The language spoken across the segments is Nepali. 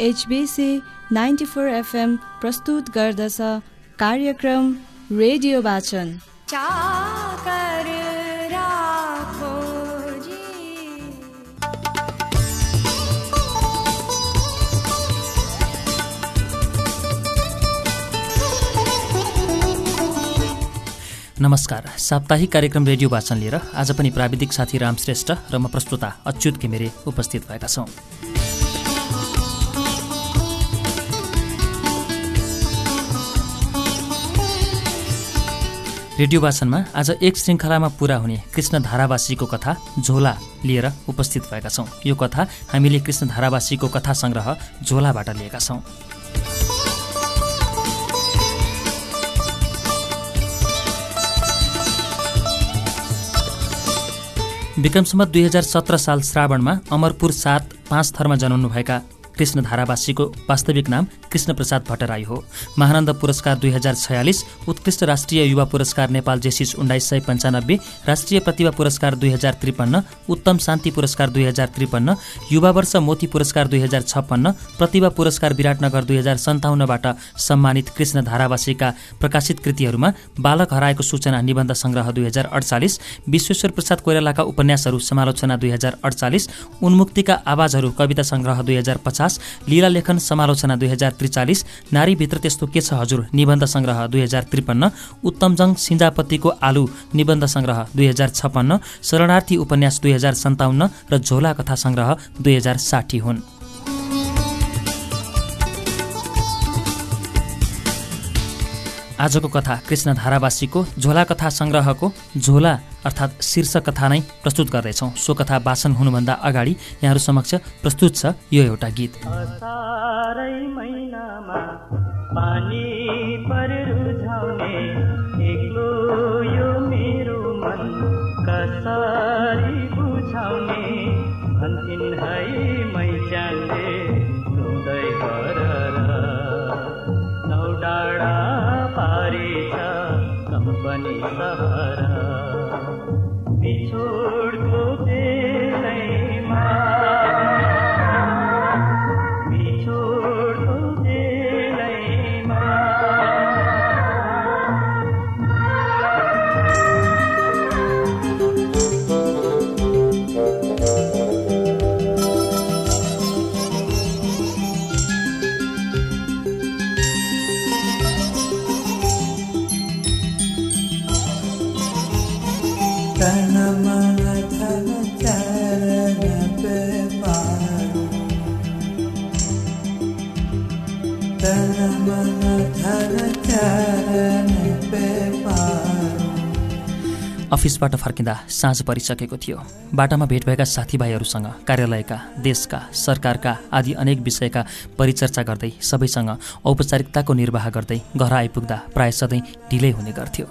एचबिसी नाइन्टी फोर एफएम प्रस्तुत गर्दछ कार्यक्रम रेडियो वाचन। नमस्कार। साप्ताहिक कार्यक्रम रेडियो वाचन लिएर आज पनि प्राविधिक साथी राम श्रेष्ठ र म प्रस्तुता अच्युत घिमिरे उपस्थित भएका छौँ। रेडियो वाचनमा आज एक श्रृङ्खलामा पुरा हुने कृष्ण धारावासीको कथा झोला लिएर उपस्थित भएका छौँ। यो कथा हामीले कृष्ण धारावासीको कथा सङ्ग्रह झोलाबाट लिएका छौँ। विक्रमसम्म दुई हजार सत्र साल श्रावणमा अमरपुर सात पाँच थरमा जन्मनुभएका कृष्ण धारावासीको वास्तविक नाम कृष्ण प्रसाद भट्टराई हो। महानन्द पुरस्कार दुई हजार छयालिस उत्कृष्ट राष्ट्रिय युवा पुरस्कार नेपाल जेसिस उन्नाइस सय पन्चानब्बे राष्ट्रिय प्रतिभा पुरस्कार दुई हजार त्रिपन्न उत्तम शान्ति पुरस्कार दुई हजार त्रिपन्न युवा वर्ष मोती पुरस्कार दुई हजार छप्पन्न प्रतिभा पुरस्कार विराटनगर दुई हजार सन्ताउन्नबाट सम्मानित कृष्ण धारावासीका प्रकाशित कृतिहरूमा बालक हराएको सूचना निबन्ध सङ्ग्रह दुई हजार अडचालिस विश्वेश्वर प्रसाद कोइरालाका उपन्यासहरू समालोचना दुई हजार अडचालिस उन्मुक्तिका आवाजहरू कविता सङ्ग्रह दुई हजार पचास पचास लीला लेखन समालोचना दुई हजार त्रिचालिस नारीभित्र त्यस्तो के छ हजुर? निबन्ध सङ्ग्रह दुई हजार त्रिपन्न उत्तमजङ सिन्जापतिको आलु निबन्ध सङ्ग्रह दुई हजार छप्पन्न शरणार्थी उपन्यास दुई हजार सन्ताउन्न र झोला कथा सङ्ग्रह दुई हजार साठी हुन्। आजको कथा कृष्ण धारावासीको झोला कथा सङ्ग्रहको झोला अर्थात् शीर्ष कथा नै प्रस्तुत गर्दैछौँ। सो कथा वाचन हुनुभन्दा अगाडि यहाँहरू समक्ष प्रस्तुत छ यो एउटा गीत। सहारा बिछोड़ अफिसबाट फर्किँदा साँझ परिसकेको थियो। बाटामा भेट भएका साथीभाइहरूसँग कार्यालयका देशका सरकारका आदि अनेक विषयका परिचर्चा गर्दै सबैसँग औपचारिकताको निर्वाह गर्दै घर आइपुग्दा प्राय सधैँ ढिलै हुने गर्थ्यो।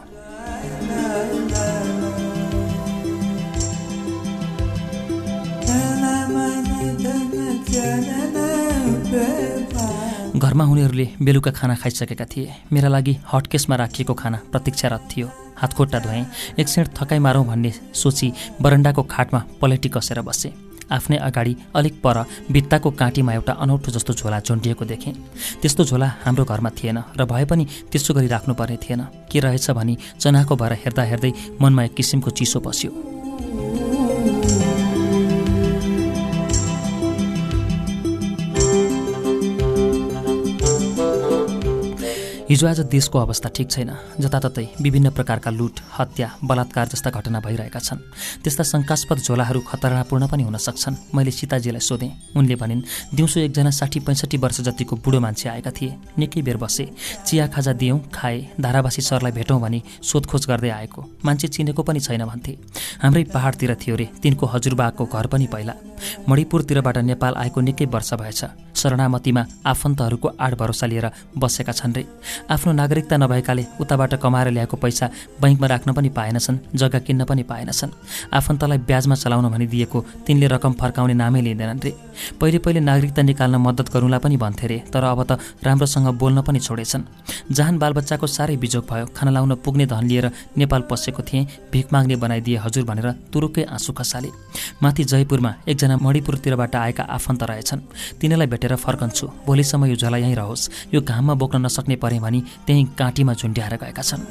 घरमा हुनेहरूले बेलुका खाना खाइसकेका थिए। मेरा लागि हटकेसमा राखिएको खाना प्रतीक्षारत थियो। हातखुट्टा धोएँ। एक क्षण थकाइ मारौँ भन्ने सोची बरन्डाको खाटमा पलेटी कसेर बसेँ। आफ्नै अगाडि अलिक पर भित्ताको काँटीमा एउटा अनौठो जस्तो झोला झुन्डिएको देखेँ। त्यस्तो झोला हाम्रो घरमा थिएन र भए पनि त्यसो गरी राख्नुपर्ने थिएन। के रहेछ भनी चनाको भएर हेर्दा हेर्दै मनमा एक किसिमको चिसो बस्यो। हिजो आज देशको अवस्था ठिक छैन। जताततै विभिन्न प्रकारका लुट हत्या बलात्कार जस्ता घटना भइरहेका छन्। त्यस्ता शङ्कास्पद झोलाहरू खतरापूर्ण पनि हुन सक्छन्। मैले सीताजीलाई सोधेँ। उनले भनिन् दिउँसो एकजना साठी पैँसठी वर्ष जतिको बुढो मान्छे आएका थिए। निकै बेर बसे। चिया खाजा दियौँ खाए धारावासी सरलाई भेटौँ भनी सोधखोज गर्दै आएको। मान्छे चिनेको पनि छैन भन्थे। हाम्रै पहाडतिर थियो रे। तिनको हजुरबाको घर पनि पहिला। मणिपुरतिरबाट नेपाल आएको निकै वर्ष भएछ। शरणामतीमा आफन्तहरूको आड भरोसा लिएर बसेका छन् रे। आफ्नो नागरिकता नभएकाले उताबाट कमाएर ल्याएको पैसा बैङ्कमा राख्न पनि पाएनछन् जग्गा किन्न पनि पाएनछन्। आफन्तलाई ब्याजमा चलाउन भनिदिएको तिनले रकम फर्काउने नामै लिँदैनन् रे। पहिले पहिले नागरिकता निकाल्न मद्दत गरौँला पनि भन्थे रे तर अब त राम्रोसँग बोल्न पनि छोडेछन्। जहान बालबच्चाको साह्रै बिजोग भयो खाना लाउन पुग्ने धन लिएर नेपाल पसेको थिएँ भिख माग्ने बनाइदिए हजुर भनेर तुरुकै आँसु खसाले। माथि जयपुरमा एकजना मणिपुरतिरबाट आएका आफन्त रहेछन्। तिनीलाई भेटेर फर्कन्छु भोलिसम्म यो झोला यहीँ रहोस् यो घाममा बोक्न नसक्ने परे भनी त्यहीँ काँटीमा झुन्ड्याएर गएका छन्।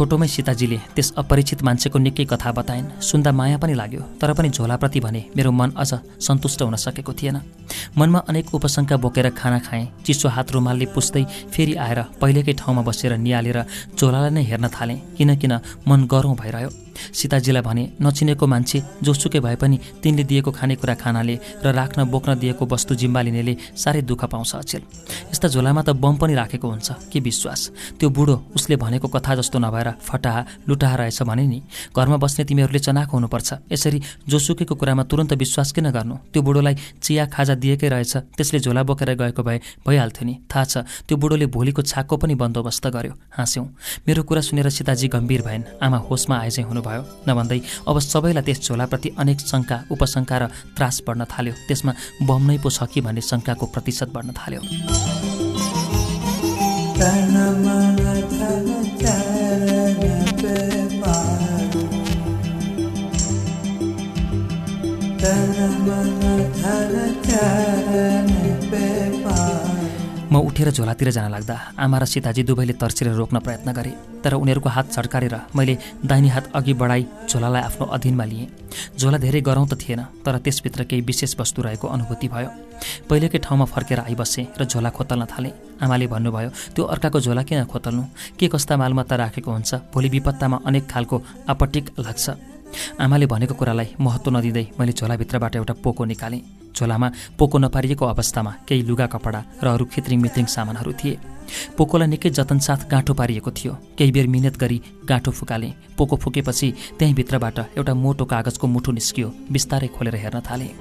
छोटोमै सीताजीले त्यस अपरिचित मान्छेको निकै कथा बताइन्। सुन्दा माया पनि लाग्यो तर पनि झोलाप्रति भने मेरो मन अझ सन्तुष्ट हुन सकेको थिएन। मनमा अनेक उपशङ्का बोकेर खाना खाएँ चिसो हात रुमालले पुस्दै फेरि आएर पहिलेकै ठाउँमा बसेर निहालेर झोलालाई नै हेर्न थालेँ किनकिन मन गरौँ भइरह्यो। सीताजीलाई भने नचिनेको मान्छे जोसुकै भए पनि तिनले दिएको खानेकुरा खानाले र राख्न बोक्न दिएको वस्तु जिम्बा लिनेले साह्रै दुःख पाउँछ अचेल। यस्ता झोलामा त बम पनि राखेको हुन्छ के विश्वास? त्यो बुढो उसले भनेको कथा जस्तो नभएर फटाहा लुटाहा रहेछ भने नि? घरमा बस्ने तिमीहरूले चनाखो हुनुपर्छ। यसरी जोसुकेको कुरामा तुरन्त विश्वास किन गर्नु? त्यो बुढोलाई चिया खाजा दिएकै रहेछ त्यसले झोला बोकेर गएको भए भइहाल्थ्यो नि। थाहा छ त्यो बुढोले भोलिको छाकको पनि बन्दोबस्त गर्यो। हाँस्यौँ। मेरो कुरा सुनेर सीताजी गम्भीर भएन। आमा होसमा चाहिँ हुनुभयो। भयो नभन्दै अब सबैलाई त्यस झोलाप्रति अनेक शङ्का उपशङ्का र त्रास बढ्न थाल्यो त्यसमा बम नै पो छ कि भन्ने शङ्काको प्रतिशत बढ्न थाल्यो म उठेर झोलातिर जान लाग्दा आमा र सीताजी दुवैले तर्सेर रोक्न प्रयत्न गरे तर उनीहरूको हात छड्कारेर मैले दाहिने हात अघि बढाई झोलालाई आफ्नो अधीनमा लिएँ। झोला धेरै गरौँ त थिएन तर त्यसभित्र केही विशेष वस्तु रहेको अनुभूति भयो। पहिलेकै ठाउँमा फर्केर आइबसेँ र झोला खोतल्न थालेँ। आमाले भन्नुभयो त्यो अर्काको झोला किन खोतल्नु? के कस्ता मालमत्ता राखेको हुन्छ? भोलि विपत्तामा अनेक खालको आपट्टिक लाग्छ। आमाले भनेको कुरालाई महत्त्व नदिँदै मैले झोलाभित्रबाट एउटा पोको निकालेँ। झोलामा पोको नपारिएको अवस्थामा केही लुगा कपडा र अरू खित्रिङ मित्रिङ सामानहरू थिए। पोकोलाई निकै जतनसाथ गाँठो पारिएको थियो। केही बेर मिहिनेत गरी गाँठो फुकालेँ। पोको फुकेपछि त्यहीँ भित्रबाट एउटा मोटो कागजको मुठो निस्कियो। बिस्तारै खोलेर हेर्न थालेँ।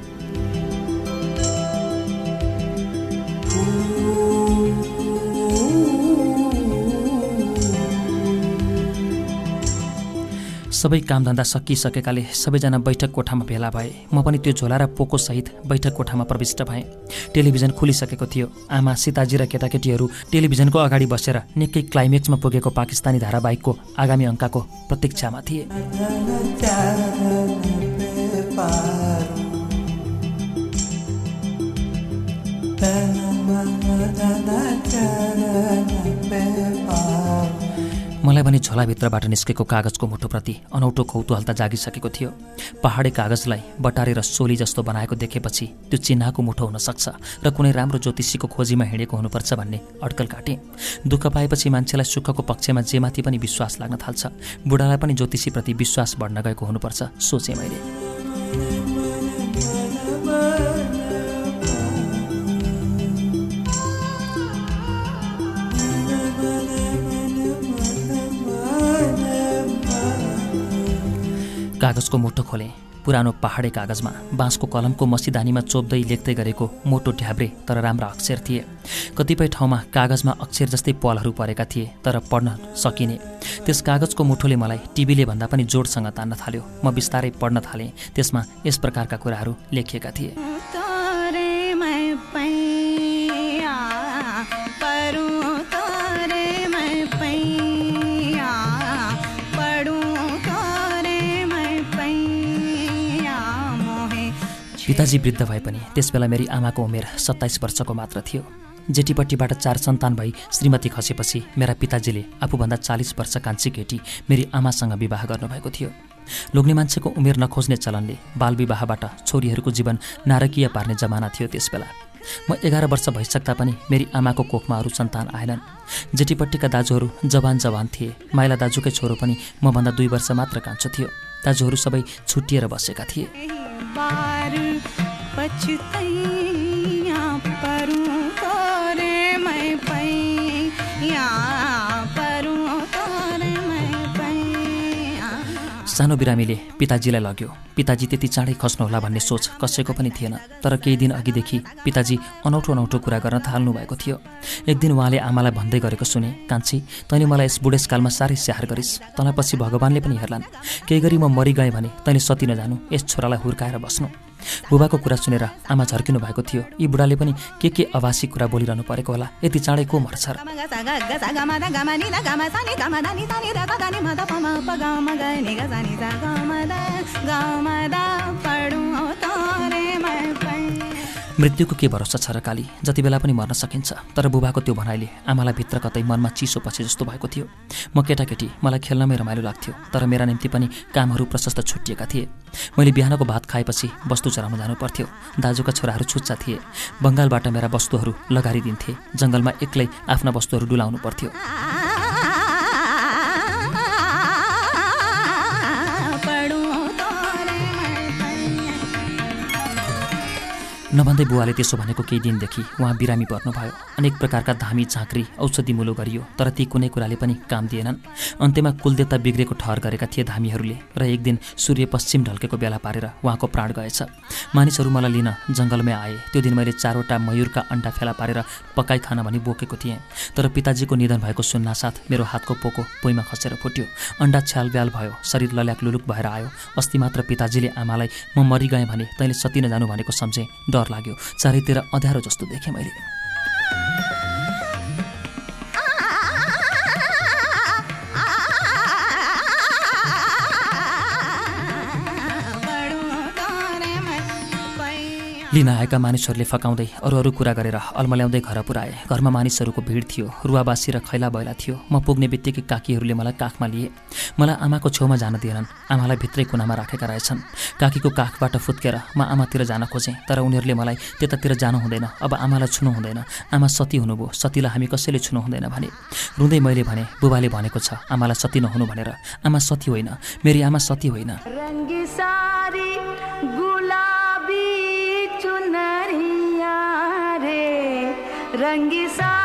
सबै कामधन्दा सकिसकेकाले सबैजना बैठक कोठामा भेला भए। म पनि त्यो झोला र पोकोसहित बैठक कोठामा प्रविष्ट भएँ। टेलिभिजन खुलिसकेको थियो। आमा सीताजी र केटाकेटीहरू टेलिभिजनको अगाडि बसेर निकै क्लाइमेक्समा पुगेको पाकिस्तानी धारावाहिकको आगामी अङ्कको प्रतीक्षामा थिए। मलाई भने झोलाभित्रबाट निस्केको कागजको मुठोप्रति अनौठो कौतूहलता जागिसकेको थियो। पहाडे कागजलाई बटारेर सोली जस्तो बनाएको देखेपछि त्यो चिन्हको मुठो हुन सक्छ र कुनै राम्रो ज्योतिषीको खोजीमा हिँडेको हुनुपर्छ भन्ने अड्कल काटेँ। दुःख पाएपछि मान्छेलाई सुखको पक्षमा जेमाथि पनि विश्वास लाग्न थाल्छ। बुढालाई पनि ज्योतिषीप्रति विश्वास बढ्न गएको हुनुपर्छ सोचेँ मैले। कागजको मुठो खोलेँ। पुरानो पहाडे कागजमा बाँसको कलमको मसिदानीमा चोप्दै लेख्दै गरेको मोटो ढ्याब्रे तर राम्रा अक्षर थिए। कतिपय ठाउँमा कागजमा अक्षर जस्तै पलहरू परेका थिए तर पढ्न सकिने। त्यस कागजको मुठोले मलाई टिभीले भन्दा पनि जोडसँग तान्न थाल्यो। म बिस्तारै पढ्न थालेँ। त्यसमा यस प्रकारका कुराहरू लेखिएका थिए। पिताजी वृद्ध भए पनि त्यसबेला मेरी आमाको उमेर सत्ताइस वर्षको मात्र थियो। जेठीपट्टिबाट चार सन्तान भई श्रीमती खसेपछि मेरा पिताजीले आफूभन्दा चालिस वर्ष कान्छी केटी मेरी आमासँग विवाह गर्नुभएको थियो। लोग्ने मान्छेको उमेर नखोज्ने चलनले बालविवाहबाट छोरीहरूको जीवन नारकीय पार्ने जमाना थियो त्यसबेला। म एघार वर्ष भइसक्दा पनि मेरी आमाको कोखमा अरू सन्तान आएनन्। जेठीपट्टिका दाजुहरू जवान जवान थिए। माइला दाजुकै छोरो पनि मभन्दा दुई वर्ष मात्र कान्छो थियो। दाजुहरू सबै छुट्टिएर बसेका थिए। सानो बिरामीले पिताजीलाई लग्यो। पिताजी त्यति चाँडै खस्नुहोला भन्ने सोच कसैको पनि थिएन तर केही दिन अघिदेखि पिताजी अनौठो अनौठो कुरा गर्न थाल्नु भएको थियो। एक दिन उहाँले आमालाई भन्दै गरेको सुने कान्छी तैँले मलाई यस बुढेसकालमा साह्रै स्याहार गरिस्। तँलाई पछि भगवान्ले पनि हेर्लान्। केही गरी म मरिगएँ भने तैँले सती नजानु यस छोरालाई हुर्काएर बस्नु। बुबाको कुरा सुनेर आमा झर्किनु भएको थियो यी बुढाले पनि के के अभासी कुरा बोलिरहनु परेको होला यति चाँडै को मर्छ मृत्युको के भरोसा छ र काली? जति बेला पनि मर्न सकिन्छ। तर बुबाको त्यो भनाइले आमालाई भित्र कतै मनमा चिसो पछि जस्तो भएको थियो। म केटाकेटी मलाई खेल्नमै रमाइलो लाग्थ्यो। तर मेरा निम्ति पनि कामहरू प्रशस्त छुट्टिएका थिए। मैले बिहानको भात खाएपछि वस्तु चराउन जानु पर्थ्यो दाजुका छोराहरू छुच्चा थिए। बङ्गालबाट मेरा वस्तुहरू लगारिदिन्थे। जङ्गलमा एक्लै आफ्ना वस्तुहरू डुलाउनु पर्थ्यो। नभन्दै बुवाले त्यसो भनेको केही दिनदेखि उहाँ बिरामी पर्नुभयो। अनेक प्रकारका धामी झाँक्री औषधि मुलो गरियो तर ती कुनै कुराले पनि काम दिएनन्। अन्त्यमा कुलदेवता बिग्रेको ठहर गरेका थिए धामीहरूले र एक दिन सूर्य पश्चिम ढल्केको बेला पारेर उहाँको प्राण गएछ। मानिसहरू मलाई लिन जङ्गलमै आए। त्यो दिन मैले चारवटा मयुरका अन्डा फेला पारेर पकाइ खान भनी बोकेको थिएँ। तर पिताजीको निधन भएको सुन्नासाथ मेरो हातको पोको पोइमा खसेर फुट्यो। अन्डा छ्याल भयो शरीर लल्याक लुलुक भएर आयो। अस्ति मात्र पिताजीले आमालाई म मरिगएँ भने तैँले सती नजानु भनेको सम्झेँ। डर लाग्यो। चारैतिर अँध्यारो जस्तो देखेँ मैले। लिन आएका मानिसहरूले फकाउँदै अरू अरू कुरा गरेर अल्मल्याउँदै घर पुऱ्याए। घरमा मानिसहरूको भिड थियो रुवाबासी र खैला बैला थियो। म पुग्ने बित्तिकै काकीहरूले मलाई काखमा लिए। मलाई आमाको छेउमा जान दिएनन्। आमालाई भित्रै कुनामा राखेका रहेछन्। काकीको काखबाट फुत्केर म आमातिर जान खोजेँ तर उनीहरूले मलाई त्यतातिर जानु हुँदैन अब आमालाई छुनु हुँदैन। आमा सती हुनुभयो सतीलाई हामी कसैले छुनु हुँदैन भने। रुँदै मैले भने बुबाले भनेको छ आमालाई सती नहुनु भनेर। आमा सती होइन मेरी आमा सती होइन। रङ्गी सारी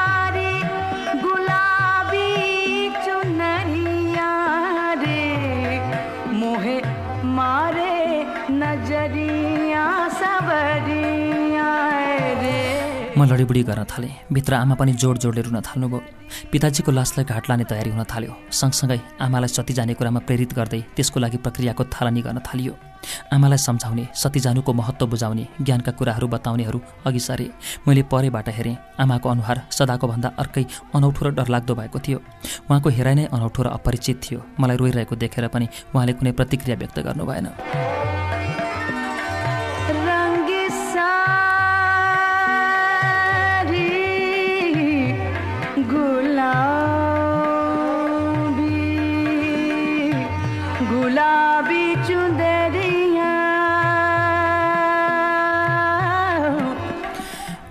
लडीबुडी गर्न थालेँ। भित्र आमा पनि जोड जोडले रुन थाल्नुभयो। पिताजीको लासलाई घाट लाने तयारी हुन थाल्यो। सँगसँगै आमालाई सती जाने कुरामा प्रेरित गर्दै त्यसको लागि प्रक्रियाको थालनी गर्न थालियो। आमालाई सम्झाउने सती जानुको महत्त्व बुझाउने ज्ञानका कुराहरू बताउनेहरू अघि सरे। मैले परेबाट हेरेँ आमाको अनुहार सदाको भन्दा अर्कै अनौठो र डरलाग्दो भएको थियो। उहाँको हेराइ नै अनौठो र अपरिचित थियो। मलाई रोइरहेको देखेर पनि उहाँले कुनै प्रतिक्रिया व्यक्त गर्नु भएन।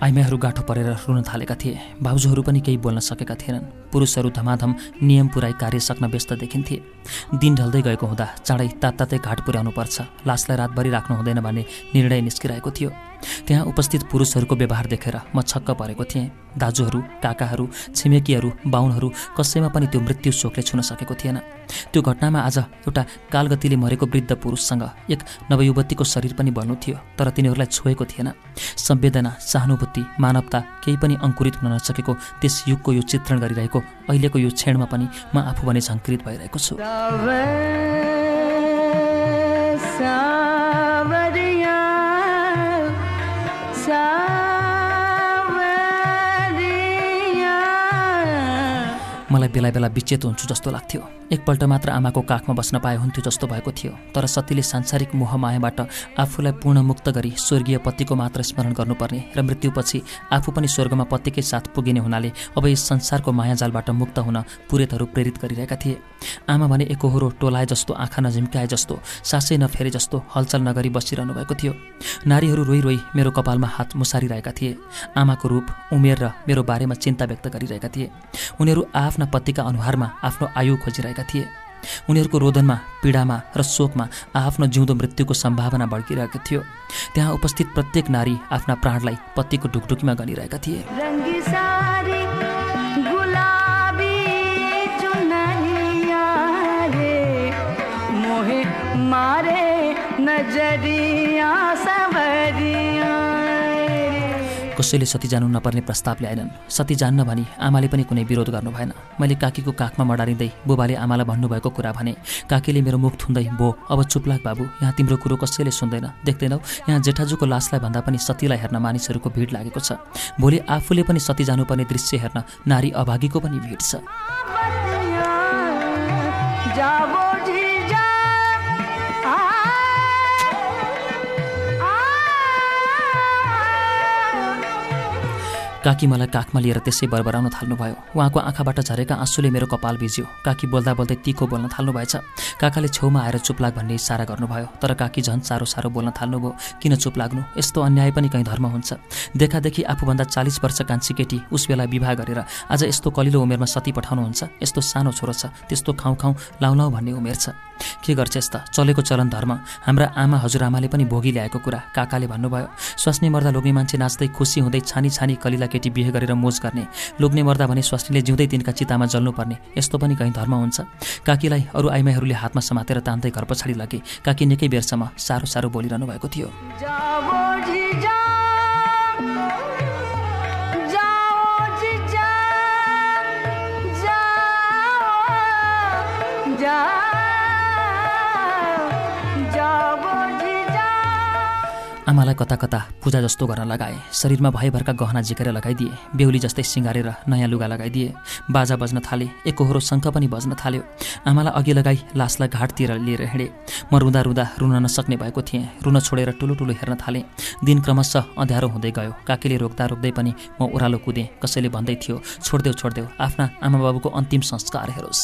आइमाईहरू गाँठो परेर रुन थालेका थिए। भाउजूहरू पनि केही बोल्न सकेका थिएनन्। पुरुषहरू धमाधम नियम पुराई कार्य सक्न व्यस्त देखिन्थे। दिन ढल्दै गएको हुँदा चाँडै तात्तातै घाट पुर्याउनु पर्छ लासलाई रातभरि राख्नु हुँदैन भन्ने निर्णय निस्किरहेको थियो। त्यहाँ उपस्थित पुरुषहरूको व्यवहार देखेर म छक्क परेको थिएँ। दाजुहरू काकाहरू छिमेकीहरू बाहुनहरू कसैमा पनि त्यो मृत्यु शोकले छुन सकेको थिएन। त्यो घटनामा आज एउटा कालगतिले मरेको वृद्ध पुरुषसँग एक नवयुवतीको शरीर पनि बढ्नु थियो तर तिनीहरूलाई छोएको थिएन। संवेदना सहानुभूति मानवता केही पनि अङ्कुरित हुन नसकेको त्यस युगको यो चित्रण गरिरहेको अहिलेको यो क्षणमा पनि म आफू भने झङ्कृत भइरहेको छु। मलाई बेला बेला विचेत हुन्छु जस्तो लाग्थ्यो। एकपल्ट मात्र आमाको काखमा बस्न पाए हुन्थ्यो जस्तो भएको थियो तर सतीले सांसारिक मोहमायाबाट आफूलाई पूर्ण मुक्त गरी स्वर्गीय पतिको मात्र स्मरण गर्नुपर्ने र मृत्युपछि आफू पनि स्वर्गमा पतिकै साथ पुगिने हुनाले अब यस संसारको मायाजालबाट मुक्त हुन पुरेतहरू प्रेरित गरिरहेका थिए। आमा भने एकहोरो टोलाए जस्तो आँखा नझिम्काए जस्तो सासै नफेरे जस्तो हलचल नगरी बसिरहनु भएको थियो। नारीहरू रोइ रोइ मेरो कपालमा हात मुसारिरहेका थिए। आमाको रूप उमेर र मेरो बारेमा चिन्ता व्यक्त गरिरहेका थिए। उनीहरू आफ्ना पतिका अनुहारमा आफ्नो आयु खोजिरहेका थिए। उनीहरूको रोदनमा पीडामा र शोकमा आफ्नो जिउँदो मृत्युको सम्भावना बढ्किरहेको थियो। त्यहाँ उपस्थित प्रत्येक नारी आफ्ना प्राणलाई पतिको ढुकढुकीमा गनिरहेका थिए। मोहे नजरिया सवरिया कसैले सती जानु नपर्ने प्रस्ताव ल्याएनन् सती जान्न भनी आमाले पनि कुनै विरोध गर्नु भएन। मैले काकीको काखमा मडारिँदै बुबाले आमालाई भन्नुभएको कुरा भने काकीले मेरो मुख थुन्दै बो अब चुपलाग बाबु यहाँ तिम्रो कुरो कसैले सुन्दैन। देख्दैनौ यहाँ जेठाजुको लासलाई भन्दा पनि सतीलाई हेर्न मानिसहरूको भिड लागेको छ। भोलि आफूले पनि सती जानुपर्ने दृश्य हेर्न नारी अभागीको पनि भिड छ। काकी मलाई काखमा लिएर त्यसै बरबराउन थाल्नुभयो। उहाँको आँखाबाट झरेका आँसुले मेरो कपाल भिज्यो। काकी बोल्दा बोल्दै तिखो बोल्न थाल्नुभएछ। काकाले छेउमा आएर चुप लाग भन्ने इसारा गर्नुभयो। तर काकी झन् साह्रो साह्रो बोल्न थाल्नुभयो। किन चुप लाग्नु? यस्तो अन्याय पनि कहीँ धर्म हुन्छ। देखादेखि आफूभन्दा चालिस वर्ष कान्छी केटी उस बेला विवाह गरेर आज यस्तो कलिलो उमेरमा सती पठाउनुहुन्छ। यस्तो सानो छोरो छ। त्यस्तो खाउँ खाउँ लाउलाउ भन्ने उमेर छ। के गर्छ यस्ता चलेको चलन धर्म। हाम्रा आमा हजुरआमाले पनि भोगी ल्याएको कुरा। काकाले भन्नुभयो स्वास्नी मर्दा लोग्ने मान्छे नाच्दै खुसी हुँदै छानी छानी कलिला केटी बिहे गरेर मोज गर्ने। लोग्ने मर्दा भने स्वास्नीले जिउँदै तिनका चितामा जल्नुपर्ने। यस्तो पनि कहीँ धर्म हुन्छ? काकीलाई अरू आइमाईहरूले हातमा समातेर तान्दै घर पछाडि लगे। काकी निकै बेरसम्म साह्रो साह्रो बोलिरहनु भएको थियो आमालाई कता कता पूजा जस्तो गर्न लगाए। शरीरमा भयभरका गहना झिकेर लगाइदिए। बेहुली जस्तै सिँगारेर नयाँ लुगा लगाइदिए। बाजा बज्न थाले एकहोरो शङ्ख पनि बज्न थाल्यो। आमालाई अघि लगाई लासलाई घाटतिर लिएर हिँडे। म रुँदा रुँदा रुन नसक्ने भएको थिएँ। रुन छोडेर ठुलो ठुलो हेर्न थालेँ। दिन क्रमशः अँध्यारो हुँदै गयो। काकीले रोक्दा रोक्दै पनि म ओह्रालो कुदेँ। कसैले भन्दै थियो छोडिदेऊ छोडिदेऊ आफ्ना आमा बाबुको अन्तिम संस्कार हेरोस्।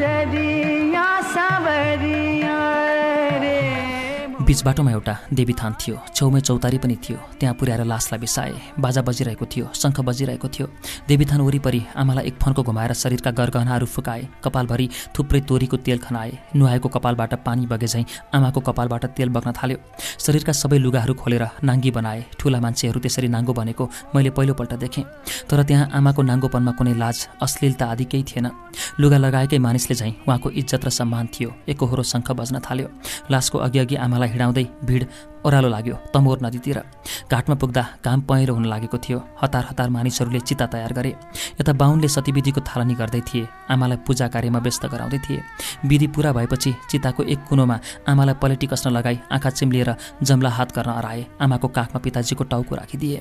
मारे बिच बाटोमा एउटा देवीथान थियो। छेउमै चौतारी पनि थियो। त्यहाँ पुर्याएर लासलाई बिसाए। बाजा बजिरहेको थियो शङ्ख बजिरहेको थियो। देवीथान वरिपरि आमालाई एक फन्को घुमाएर शरीरका गरगहनाहरू फुकाए। कपालभरि थुप्रै तोरीको तेल खनाए। नुहाएको कपालबाट पानी बगे झैँ आमाको कपालबाट तेल बग्न थाल्यो। शरीरका सबै लुगाहरू खोलेर नाङ्गी बनाए। ठुला मान्छेहरू त्यसरी नाङ्गो बनेको मैले पहिलोपल्ट देखेँ। तर त्यहाँ आमाको नाङ्गोपनमा कुनै लाज अश्लीलता आदि केही थिएन। लुगा लगाएकै मानिसले झैँ उहाँको इज्जत र सम्मान थियो। एकहोरो शङ्ख बज्न थाल्यो। लासको अघि अघि आमालाई हिँडाउँदै भिड ओह्रालो लाग्यो। तमोर नदीतिर घाटमा पुग्दा काम पहेँलो हुन लागेको थियो। हतार हतार मानिसहरूले चिता तयार गरे। यता बाहुनले सतीविधिको थालनी गर्दै थिए। आमालाई पूजा कार्यमा व्यस्त गराउँदै थिए। विधि पुरा भएपछि चिताको एक कुनोमा आमालाई पलेटी कस्न लगाई आँखा चिम्लिएर जम्ला हात गर्न अराए आमाको काखमा पिताजीको टाउको राखिदिए।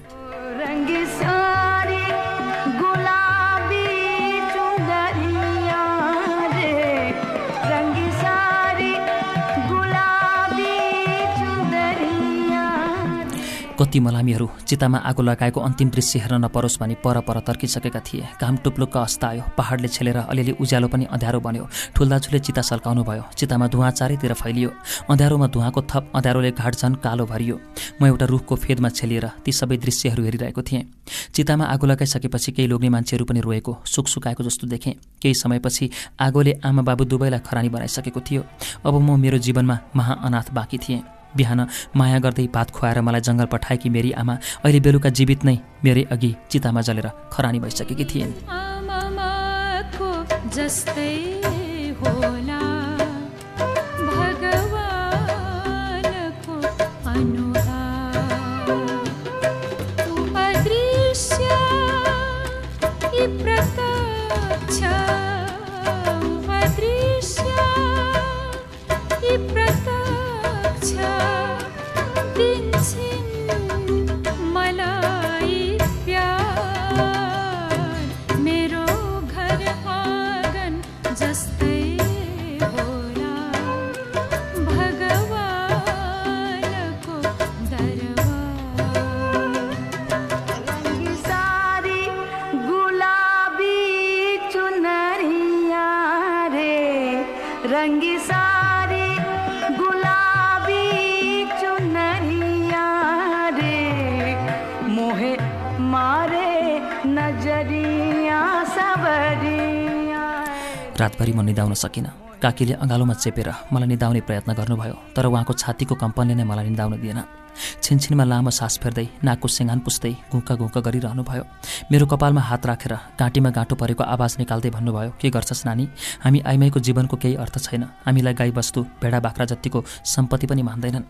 कति मलामीहरू चितामा आगो लगाएको अन्तिम दृश्य हेर्न नपरोस् भनी पर पर तर्किसकेका थिए। घाम टुप्लुक्क अस्तायो पहाडले छेलेर अलिअलि उज्यालो पनि अँध्यारो बन्यो। ठुल्दाछुले चिता सल्काउनु भयो। चितामा धुवा चारैतिर फैलियो। अँध्यारोमा धुवाको थप अँध्यारोले घाट झन् कालो भरियो। म एउटा रुखको फेदमा छेलिएर ती सबै दृश्यहरू हेरिरहेको थिएँ। चितामा आगो लगाइसकेपछि केही लोग्ने मान्छेहरू पनि रोएको सुकसुकाएको जस्तो देखेँ। केही समयपछि आगोले आमा बाबु दुवैलाई खरानी बनाइसकेको थियो। अब म मेरो जीवनमा महाअनाथ बाँकी थिएँ। बिहान माया गर्दै भात खुवाएर मलाई जङ्गल पठाएकी मेरी आमा अहिले बेलुका जीवित नै मेरै अघि चितामा जलेर खरानी भइसकेकी थिइन्। जस्तै होला रातभरि म निदाउन सकिनँ। काकीले अँगालोमा चेपेर मलाई निदाउने प्रयत्न गर्नुभयो तर उहाँको छातीको कम्पनले नै मलाई निदाउन दिएन। छिनछिनमा लामो सास फेर्दै नाकको सेङ्गान पुस्दै घुँका घुँका गरिरहनु भयो मेरो कपालमा हात राखेर घाँटीमा गाँटो परेको आवाज निकाल्दै भन्नुभयो के गर्छस् नानी? हामी आइमाईको जीवनको केही अर्थ छैन। हामीलाई गाईबस्तु भेडा बाख्रा जतिको सम्पत्ति पनि मान्दैनन्।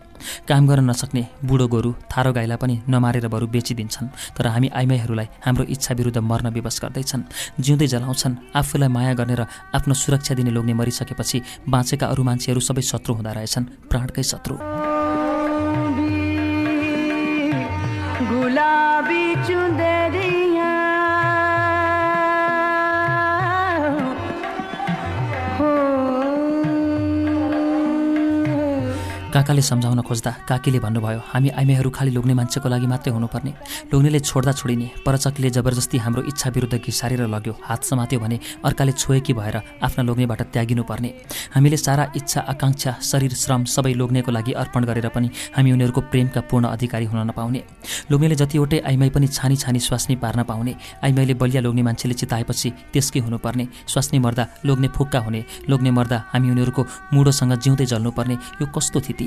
काम गर्न नसक्ने बुढो गोरु थारो गाईलाई पनि नमारेर बरु बेचिदिन्छन्। तर हामी आइमाईहरूलाई हाम्रो इच्छा विरुद्ध मर्न विवश गर्दैछन्। जिउँदै जलाउँछन्। आफूलाई माया गर्ने र आफ्नो सुरक्षा दिने लोग्ने मरिसकेपछि बाँचेका अरू मान्छेहरू सबै शत्रु हुँदा रहेछन् प्राणकै शत्रु। गुलाबी चुंदरिया काकाले सम्झाउन खोज्दा काकीले भन्नुभयो हामी आइमाईहरू खालि लोग्ने मान्छेको लागि मात्रै हुनुपर्ने। लोग्नेले छोड्दा छोडिने परचकले जबरजस्ती हाम्रो इच्छा विरुद्ध घिसारेर लग्यो हात समात्यो भने अर्काले छोएकी भएर आफ्ना लोग्नेबाट त्यागिनुपर्ने। हामीले सारा इच्छा आकाङ्क्षा शरीर श्रम सबै लोग्नेको लागि अर्पण गरेर पनि हामी उनीहरूको प्रेमका पूर्ण अधिकारी हुन नपाउने। लोग्नेले जतिवटै आइमाई पनि छानी छानी स्वास्नी पार्न पाउने आइमाईले बलिया लोग्ने मान्छेले चिताएपछि त्यसकै हुनुपर्ने। स्वास्नी मर्दा लोग्ने फुक्का हुने लोग्ने मर्दा हामी उनीहरूको मुडोसँग जिउँदै जल्नुपर्ने यो कस्तो थिति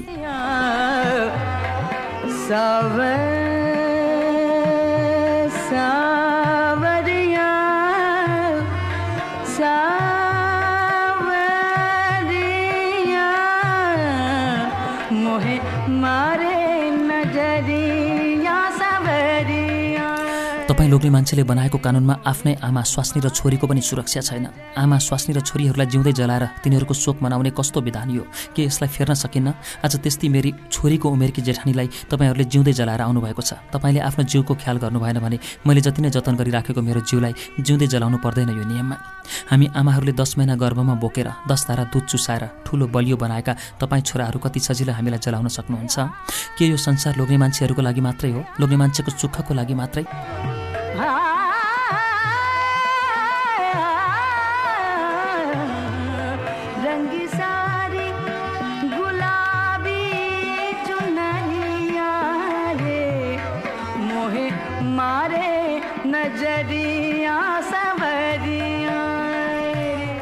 सवे सा लोग्ने मान्छेले बनाएको कानुनमा आफ्नै आमा स्वास्नी र छोरीको पनि सुरक्षा छैन। आमा स्वास्नी र छोरीहरूलाई जिउँदै जलाएर तिनीहरूको शोक मनाउने कस्तो विधान यो? के यसलाई फेर्न सकिन्न? आज त्यस्तै मेरी छोरीको उमेरकी जेठानीलाई तपाईँहरूले जिउँदै जलाएर आउनुभएको छ। तपाईँले आफ्नो जिउको ख्याल गर्नु भएन भने मैले जति नै जतन गरिराखेको मेरो जिउलाई जिउँदै जलाउनु पर्दैन यो नियममा। हामी आमाहरूले दस महिना गर्भमा बोकेर दस धारा दुध चुसाएर ठुलो बलियो बनाएका तपाईँ छोराहरू कति सजिलो हामीलाई जलाउन सक्नुहुन्छ? के यो संसार लोग्ने मान्छेहरूको लागि मात्रै हो? लोग्ने मान्छेको सुखको लागि मात्रै?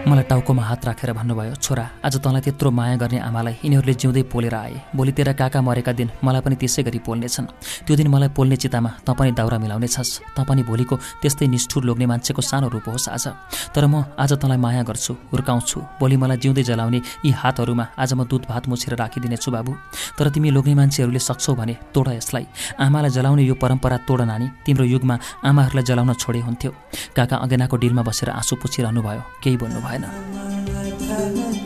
मलाई टाउकोमा हात राखेर भन्नुभयो छोरा। आज तँलाई त्यत्रो माया गर्ने आमालाई यिनीहरूले जिउँदै पोलेर आए। भोलि तेरा काका मरेका दिन मलाई पनि त्यसै गरी पोल्नेछन्। त्यो दिन मलाई पोल्ने चितामा तँ पनि दाउरा मिलाउनेछस्। तँ पनि भोलिको त्यस्तै निष्ठुर लोग्ने मान्छेको सानो रूप होस् आज। तर म आज तँलाई माया गर्छु हुर्काउँछु। भोलि मलाई जिउँदै जलाउने यी हातहरूमा आज म दुध भात मुछेर राखिदिनेछु बाबु। तर तिमी लोग्ने मान्छेहरूले सक्छौ भने तोड यसलाई। आमालाई जलाउने यो परम्परा तोड नानी। तिम्रो युगमा आमाहरूलाई जलाउन छोडे हुन्थ्यो। काका अगेनाको डिलमा बसेर आँसु पुछिरहनु भयो केही भन्नु भएन।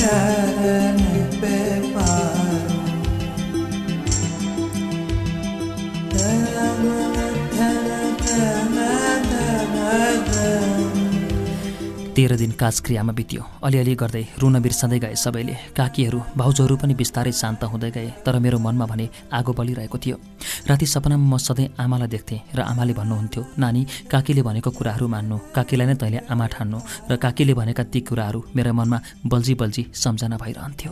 scattered. तेह्र दिन काजक्रियामा बित्यो। अलिअलि गर्दै रुन बिर्सँदै गए सबैले। काकीहरू भाउजूहरू पनि बिस्तारै शान्त हुँदै गए तर मेरो मनमा भने आगो बलिरहेको थियो। राति सपनामा म सधैँ आमालाई देख्थेँ र आमाले भन्नुहुन्थ्यो नानी काकीले भनेको कुराहरू मान्नु। काकीलाई नै तैँले आमा ठान्नु र काकीले भनेका ती कुराहरू मेरो मनमा बल्झी बल्झी सम्झना भइरहन्थ्यो।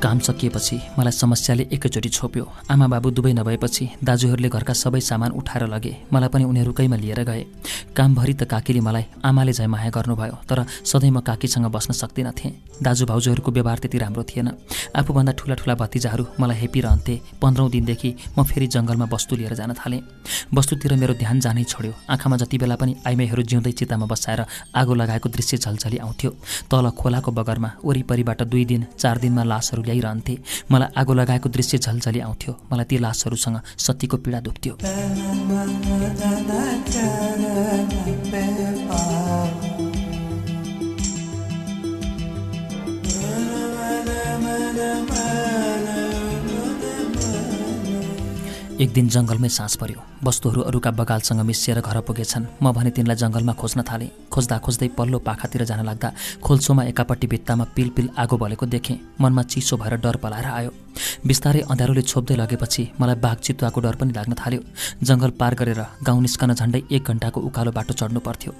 काम सकिएपछि मलाई समस्याले एकैचोटि छोप्यो। आमा बाबु दुवै नभएपछि दाजुहरूले घरका सबै सामान उठाएर लगे। मलाई पनि उनीहरूकैमा लिएर गए। कामभरि त काकीले मलाई आमाले झै माया गर्नुभयो तर सधैँ म काकीसँग बस्न सक्दिनँ थिएँ दाजु भाउजूहरूको व्यवहार त्यति राम्रो थिएन। आफूभन्दा ठुला ठुला भतिजाहरू मलाई हेपिरहन्थे। पन्ध्रौँ दिनदेखि म फेरि जङ्गलमा वस्तु लिएर जान थालेँ। वस्तुतिर मेरो ध्यान जानै छोड्यो। आँखामा जति बेला पनि आइमाईहरू जिउँदै चितामा बसाएर आगो लगाएको दृश्य झल्झली आउँथ्यो। तल खोलाको बगरमा वरिपरिबाट दुई दिन चार दिनमा लासहरू ल्याइरहन्थे मलाई आगो लगाएको दृश्य झल्झली आउँथ्यो। मलाई ती लासहरूसँग सतीको पीडा दुख्थ्यो। एक दिन जङ्गलमै सास पर्यो। वस्तुहरू अरूका बगालसँग मिसिएर घर पुगेछन्। म भने तिनलाई जङ्गलमा खोज्न थालेँ। खोज्दा खोज्दै पल्लो पाखातिर जान लाग्दा खोल्सोमा एकापट्टि भित्तामा पिल पिल आगो बलेको देखेँ। मनमा चिसो भएर डर पलाएर आयो। बिस्तारै अँध्यारोले छोप्दै लगेपछि मलाई बाघ चितुवाको डर पनि लाग्न थाल्यो। जङ्गल पार गरेर गाउँ निस्कन झन्डै एक घन्टाको उकालो बाटो चढ्नु पर्थ्यो।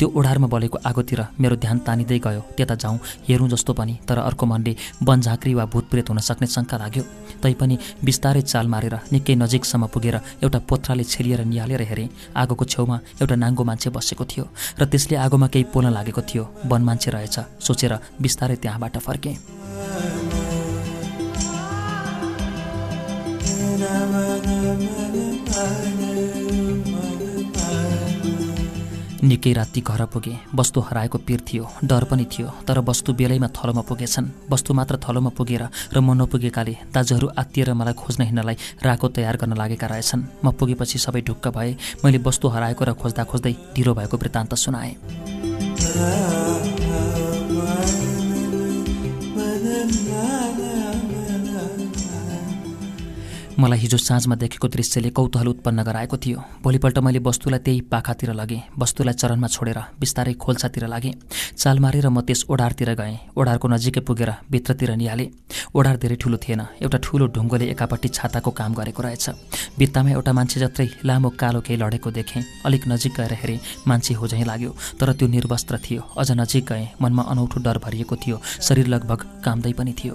त्यो ओढारमा बलेको आगोतिर मेरो ध्यान तानिँदै गयो। त्यता जाउँ हेरौँ जस्तो पनि तर अर्को मनले वनझाँक्री वा भूतप्रेत हुन सक्ने शङ्का लाग्यो। तैपनि बिस्तारै चाल मारेर निकै नजिकसम्म पुगेर एउटा पोथ्राले छेलिएर निहालेर हेरेँ आगोको छेउमा एउटा नाङ्गो मान्छे बसेको थियो र त्यसले आगोमा केही पोल्न लागेको थियो। वन मान्छे रहेछ सोचेर बिस्तारै त्यहाँबाट फर्केँ। निकै राति घर पुगे। वस्तु हराएको पिर थियो डर पनि थियो तर वस्तु बेलैमा थलोमा पुगेछन्। वस्तु मात्र थलोमा पुगेर र म नपुगेकाले दाजुहरू आत्तिएर मलाई खोज्न हिँड्नलाई राको तयार गर्न लागेका रहेछन्। म पुगेपछि सबै ढुक्क भए मैले वस्तु हराएको र खोज्दा खोज्दै ढिलो भएको वृत्तान्त सुनाएँ। मलाई हिजो साँझमा देखेको दृश्यले कौतूहल उत्पन्न गराएको थियो। भोलिपल्ट मैले वस्तुलाई त्यही पाखातिर लगेँ। वस्तुलाई चरणमा छोडेर बिस्तारै खोल्सातिर लागेँ। चाल मारेर म त्यस ओडारतिर गएँ। ओडारको नजिकै पुगेर भित्रतिर निहालेँ। ओडार धेरै ठुलो थिएन। एउटा ठुलो ढुङ्गोले एकापट्टि छाताको काम गरेको रहेछ। भित्तामा एउटा मान्छे जत्रै लामो कालो केही लडेको देखेँ। अलिक नजिक गएर हेरेँ मान्छे हो झैँ लाग्यो। तर त्यो निर्वस्त्र थियो। अझ नजिक गएँ। मनमा अनौठो डर भरिएको थियो। शरीर लगभग कामदै पनि थियो।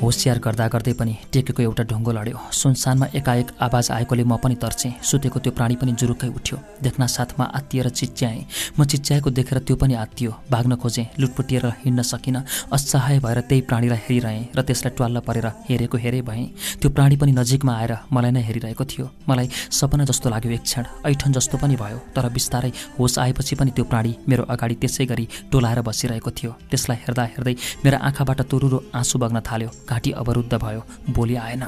होसियार गर्दा गर्दै पनि टेकेको एउटा ढुङ्गो लड्यो। सुनसानमा एकाएक आवाज आएकोले म पनि तर्सेँ। सुतेको त्यो प्राणी पनि जुरुक्कै उठ्यो। देख्न साथमा आत्तिएर चिच्याएँ। म चिच्याएको देखेर त्यो पनि आत्तियो। भाग्न खोजेँ लुटपुटिएर हिँड्न सकिनँ। असहाय भएर त्यही प्राणीलाई हेरिरहेँ र त्यसलाई ट्वाल्ल परेर हेरेको हेरे भएँ। त्यो प्राणी पनि नजिकमा आएर मलाई नै हेरिरहेको थियो। मलाई सपना जस्तो लाग्यो एक क्षण। ऐठन जस्तो पनि भयो। तर बिस्तारै होस आएपछि पनि त्यो प्राणी मेरो अगाडि त्यसै गरी टोलाएर बसिरहेको थियो। त्यसलाई हेर्दा हेर्दै मेरा आँखाबाट तुरुरो आँसु बग्न थाल्यो। घाँटी अवरुद्ध भयो बोली आएन।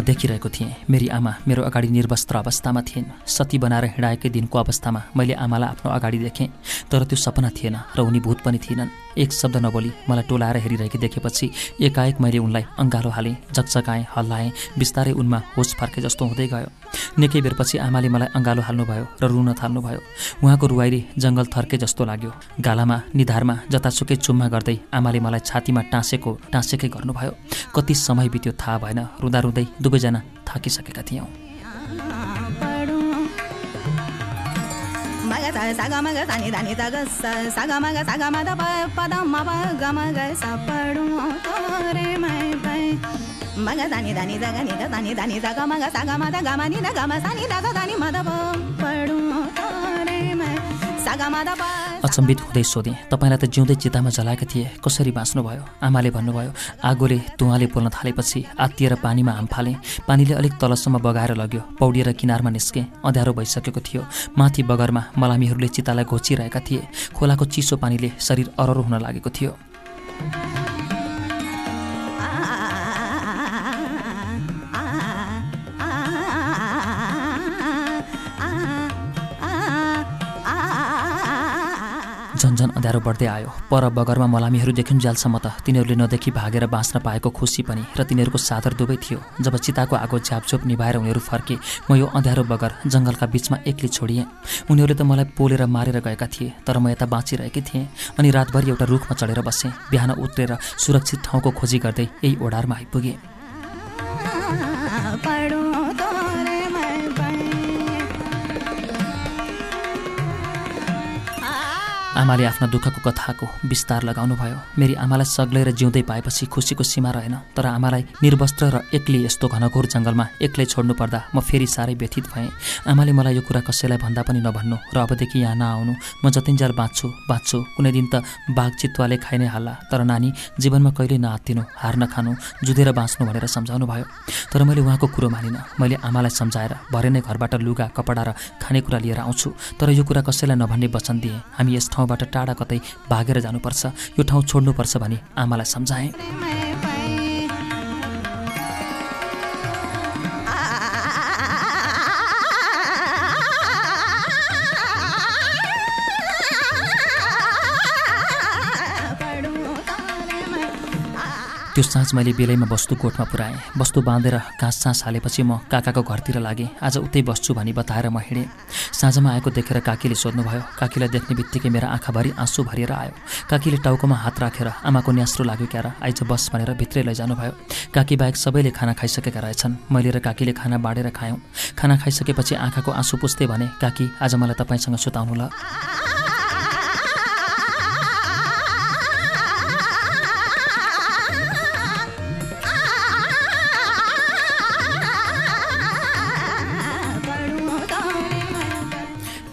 देखिरहेको थिएँ। मेरी आमा मेरो अगाडि निर्वस्त्र अवस्थामा थिइन्। सती बनाएर हिँडाएकै दिनको अवस्थामा मैले आमालाई आफ्नो अगाडि देखेँ। तर त्यो सपना थिएन र उनी भूत पनि थिएनन्। एक शब्द नबोली मलाई टोलाएर हेरिरहेकी देखेपछि एकाएक मैले उनलाई अङ्गालो हालेँ झकझकाएँ हल्लाएँ बिस्तारै उनमा होस फर्के जस्तो हुँदै गयो। निकै बेरपछि आमाले मलाई अङ्गालो हाल्नुभयो र रुन थाल्नुभयो। उहाँको रुवाइले जङ्गल थर्के जस्तो लाग्यो। गालामा निधारमा जतासुकै चुम्मा गर्दै आमाले मलाई छातीमा टाँसेको टाँसेकै गर्नुभयो। कति समय बित्यो थाहा भएन। रुँदा रुँदै दुवैजना थाकिसकेका थियौँ। sa sa ga ma ga sa ni da ni da ga sa sa ga ma ga sa ga ma da pa pa da ma pa ga ma ga sa pa ru to re mai pai ma ga sa ni da ni da ga ni ga sa ni da ni da ga ma ga sa ga ma da ga ma ni da ga ma sa ni da da da ni ma da pa pa ru to re अचम्बित हुँदै सोधेँ तपाईँलाई त जिउँदै चितामा जलाएका थिए कसरी बाँच्नुभयो? आमाले भन्नुभयो आगोले धुवाले पोल्न थालेपछि आत्तिएर पानीमा हाम फालेँ। पानीले अलिक तलसम्म बगाएर लग्यो पौडिएर किनारमा निस्केँ। अँध्यारो भइसकेको थियो। माथि बगरमा मलामीहरूले चितालाई घोचिरहेका थिए। खोलाको चिसो पानीले शरीर अररो हुन लागेको थियो। झन्झन अँध्यारो बढ्दै आयो। पर बगरमा मलामीहरू देखिन् जालसम्म त तिनीहरूले नदेखि भागेर बाँच्न पाएको खुसी पनि र तिनीहरूको सादर दुवै थियो। जब चिताको आगो झ्यापझोप निभाएर उनीहरू फर्के म यो अँध्यारो बगर जङ्गलका बिचमा एक्लै छोडिएँ। उनीहरूले त मलाई पोलेर मारेर गएका थिए तर म यता बाँचिरहेकी थिएँ अनि रातभरि एउटा रुखमा चढेर बसेँ। बिहान उत्रेर सुरक्षित ठाउँको खोजी गर्दै यही ओडारमा आइपुगेँ। आमाले आफ्ना दुःखको कथाको विस्तार लगाउनु भयो मेरी आमालाई सग्लेर जिउँदै पाएपछि खुसीको सीमा रहेन तर आमालाई निर्वस्त्र र एक्लै यस्तो घनघोर जङ्गलमा एक्लै छोड्नु पर्दा म फेरि साह्रै व्यथित भएँ। आमाले मलाई यो कुरा कसैलाई भन्दा पनि नभन्नु र अबदेखि यहाँ नआउनु म जतिन्जेल बाँच्छु बाँच्छु कुनै दिन त बाघ चितुवाले खाइ नै हाल्ला तर नानी जीवनमा कहिल्यै नआत्तिनु हार नखानु जुधेर बाँच्नु भनेर सम्झाउनु भयो तर मैले उहाँको कुरो मानिनँ मैले आमालाई सम्झाएर भरे नै घरबाट लुगा कपडा र खानेकुरा लिएर आउँछु तर यो कुरा कसैलाई नभन्ने वचन दिएँ। हामी यस ठाउँबाट टाढा कतै भागेर जानुपर्छ यो ठाउँ छोड्नुपर्छ भनी आमालाई सम्झाएँ। त्यो साँझ मैले बेलैमा वस्तु कोठमा पुऱ्याएँ। वस्तु बाँधेर घाँस साँस हालेपछि म काकाको घरतिर लागेँ। आज उतै बस्छु भनी बताएर म हिँडेँ। साँझमा आएको देखेर काकीले सोध्नुभयो काकीलाई देख्ने बित्तिकै मेरा आँखाभरि आँसु भरिएर आयो। काकीले टाउकोमा हात राखेर आमाको न्यास्रो लाग्यो क्यार आइज बस भनेर भित्रै लैजानुभयो। काकी बाहेक सबैले खाना खाइसकेका रहेछन्। मैले र काकीले खाना बाँडेर खायौँ। खाना खाइसकेपछि आँखाको आँसु पुस्दै भने काकी आज मलाई तपाईँसँग सुताउनु ल।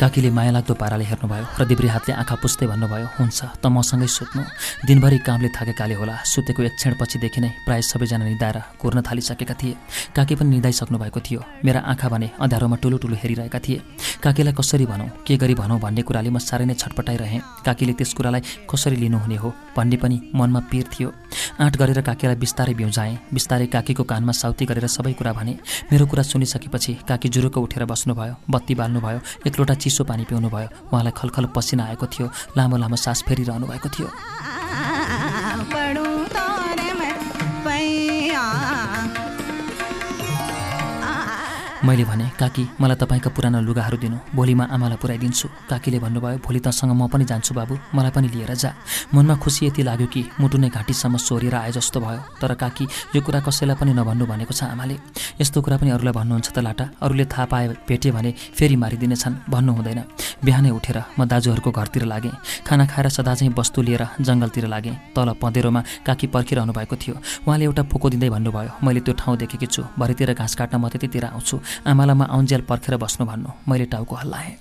काकीले माया लाग्दो पाराले हेर्नुभयो र देब्री हातले आँखा पुस्दै भन्नुभयो हुन्छ त मसँगै सुत्नु। दिनभरि कामले थाकेकाले होला। सुतेको एक क्षणपछिदेखि नै प्राय सबैजना निधाएर कोर्न थालिसकेका थिए। काकी पनि निधाइसक्नु भएको थियो। मेरा आँखा भने अँध्यारोमा टुलु टुलु हेरिरहेका थिए। काकीलाई कसरी भनौँ के गरी भनौँ भन्ने कुराले म साह्रै नै छटपटाइरहेँ। काकीले त्यस कुरालाई कसरी लिनुहुने हो भन्ने पनि मनमा पिर थियो। आँट गरेर काकीलाई बिस्तारै बिउजाएँ। बिस्तारै काकीको कानमा साउती गरेर सबै कुरा भने। मेरो कुरा सुनिसकेपछि काकी जुरुको उठेर बस्नुभयो बत्ती बाल्नुभयो एक लोटा चिसो पानी पिउनुभयो। उहाँलाई खलखल पसिना आएको थियो। लामो लामो सास फेरिरहनु भएको थियो। मैले भने काकी मलाई तपाईँका पुरानो लुगाहरू दिनु। भोलि म आमालाई पुऱ्याइदिन्छु। काकीले भन्नुभयो भोलि तसँग म पनि जान्छु बाबु। मलाई पनि लिएर जा। मनमा खुसी यति लाग्यो कि मुटु नै घाँटीसम्म सोरेर आए जस्तो भयो। तर काकी यो कुरा कसैलाई पनि नभन्नु भनेको छ आमाले। यस्तो कुरा पनि अरूलाई भन्नुहुन्छ त लाटा। अरूले थाहा पाए भेटे भने फेरि मारिदिनेछन्। भन्नु हुँदैन। बिहानै उठेर म दाजुहरूको घरतिर लागेँ। खाना खाएर सदा चाहिँ वस्तु लिएर जङ्गलतिर लागेँ। तल पँधेरोमा काकी पर्खिरहनु भएको थियो। उहाँले एउटा पोको दिँदै भन्नुभयो मैले त्यो ठाउँ देखेकी छु। भरेतिर घाँस काट्न म त्यतितिर आउँछु। आमालाई म आउन्जेल पर्खेर बस्नु भन्नु। मैले टाउको हल्लाएँ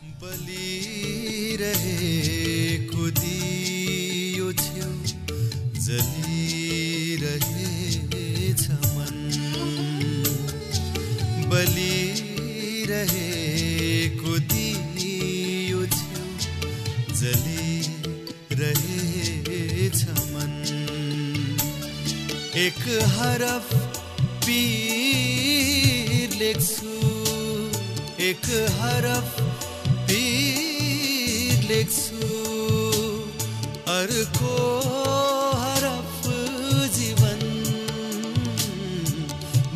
एक हरफ पीर लेख्छु एक हरफ पीर लेख्छु अर्को हरफ जीवन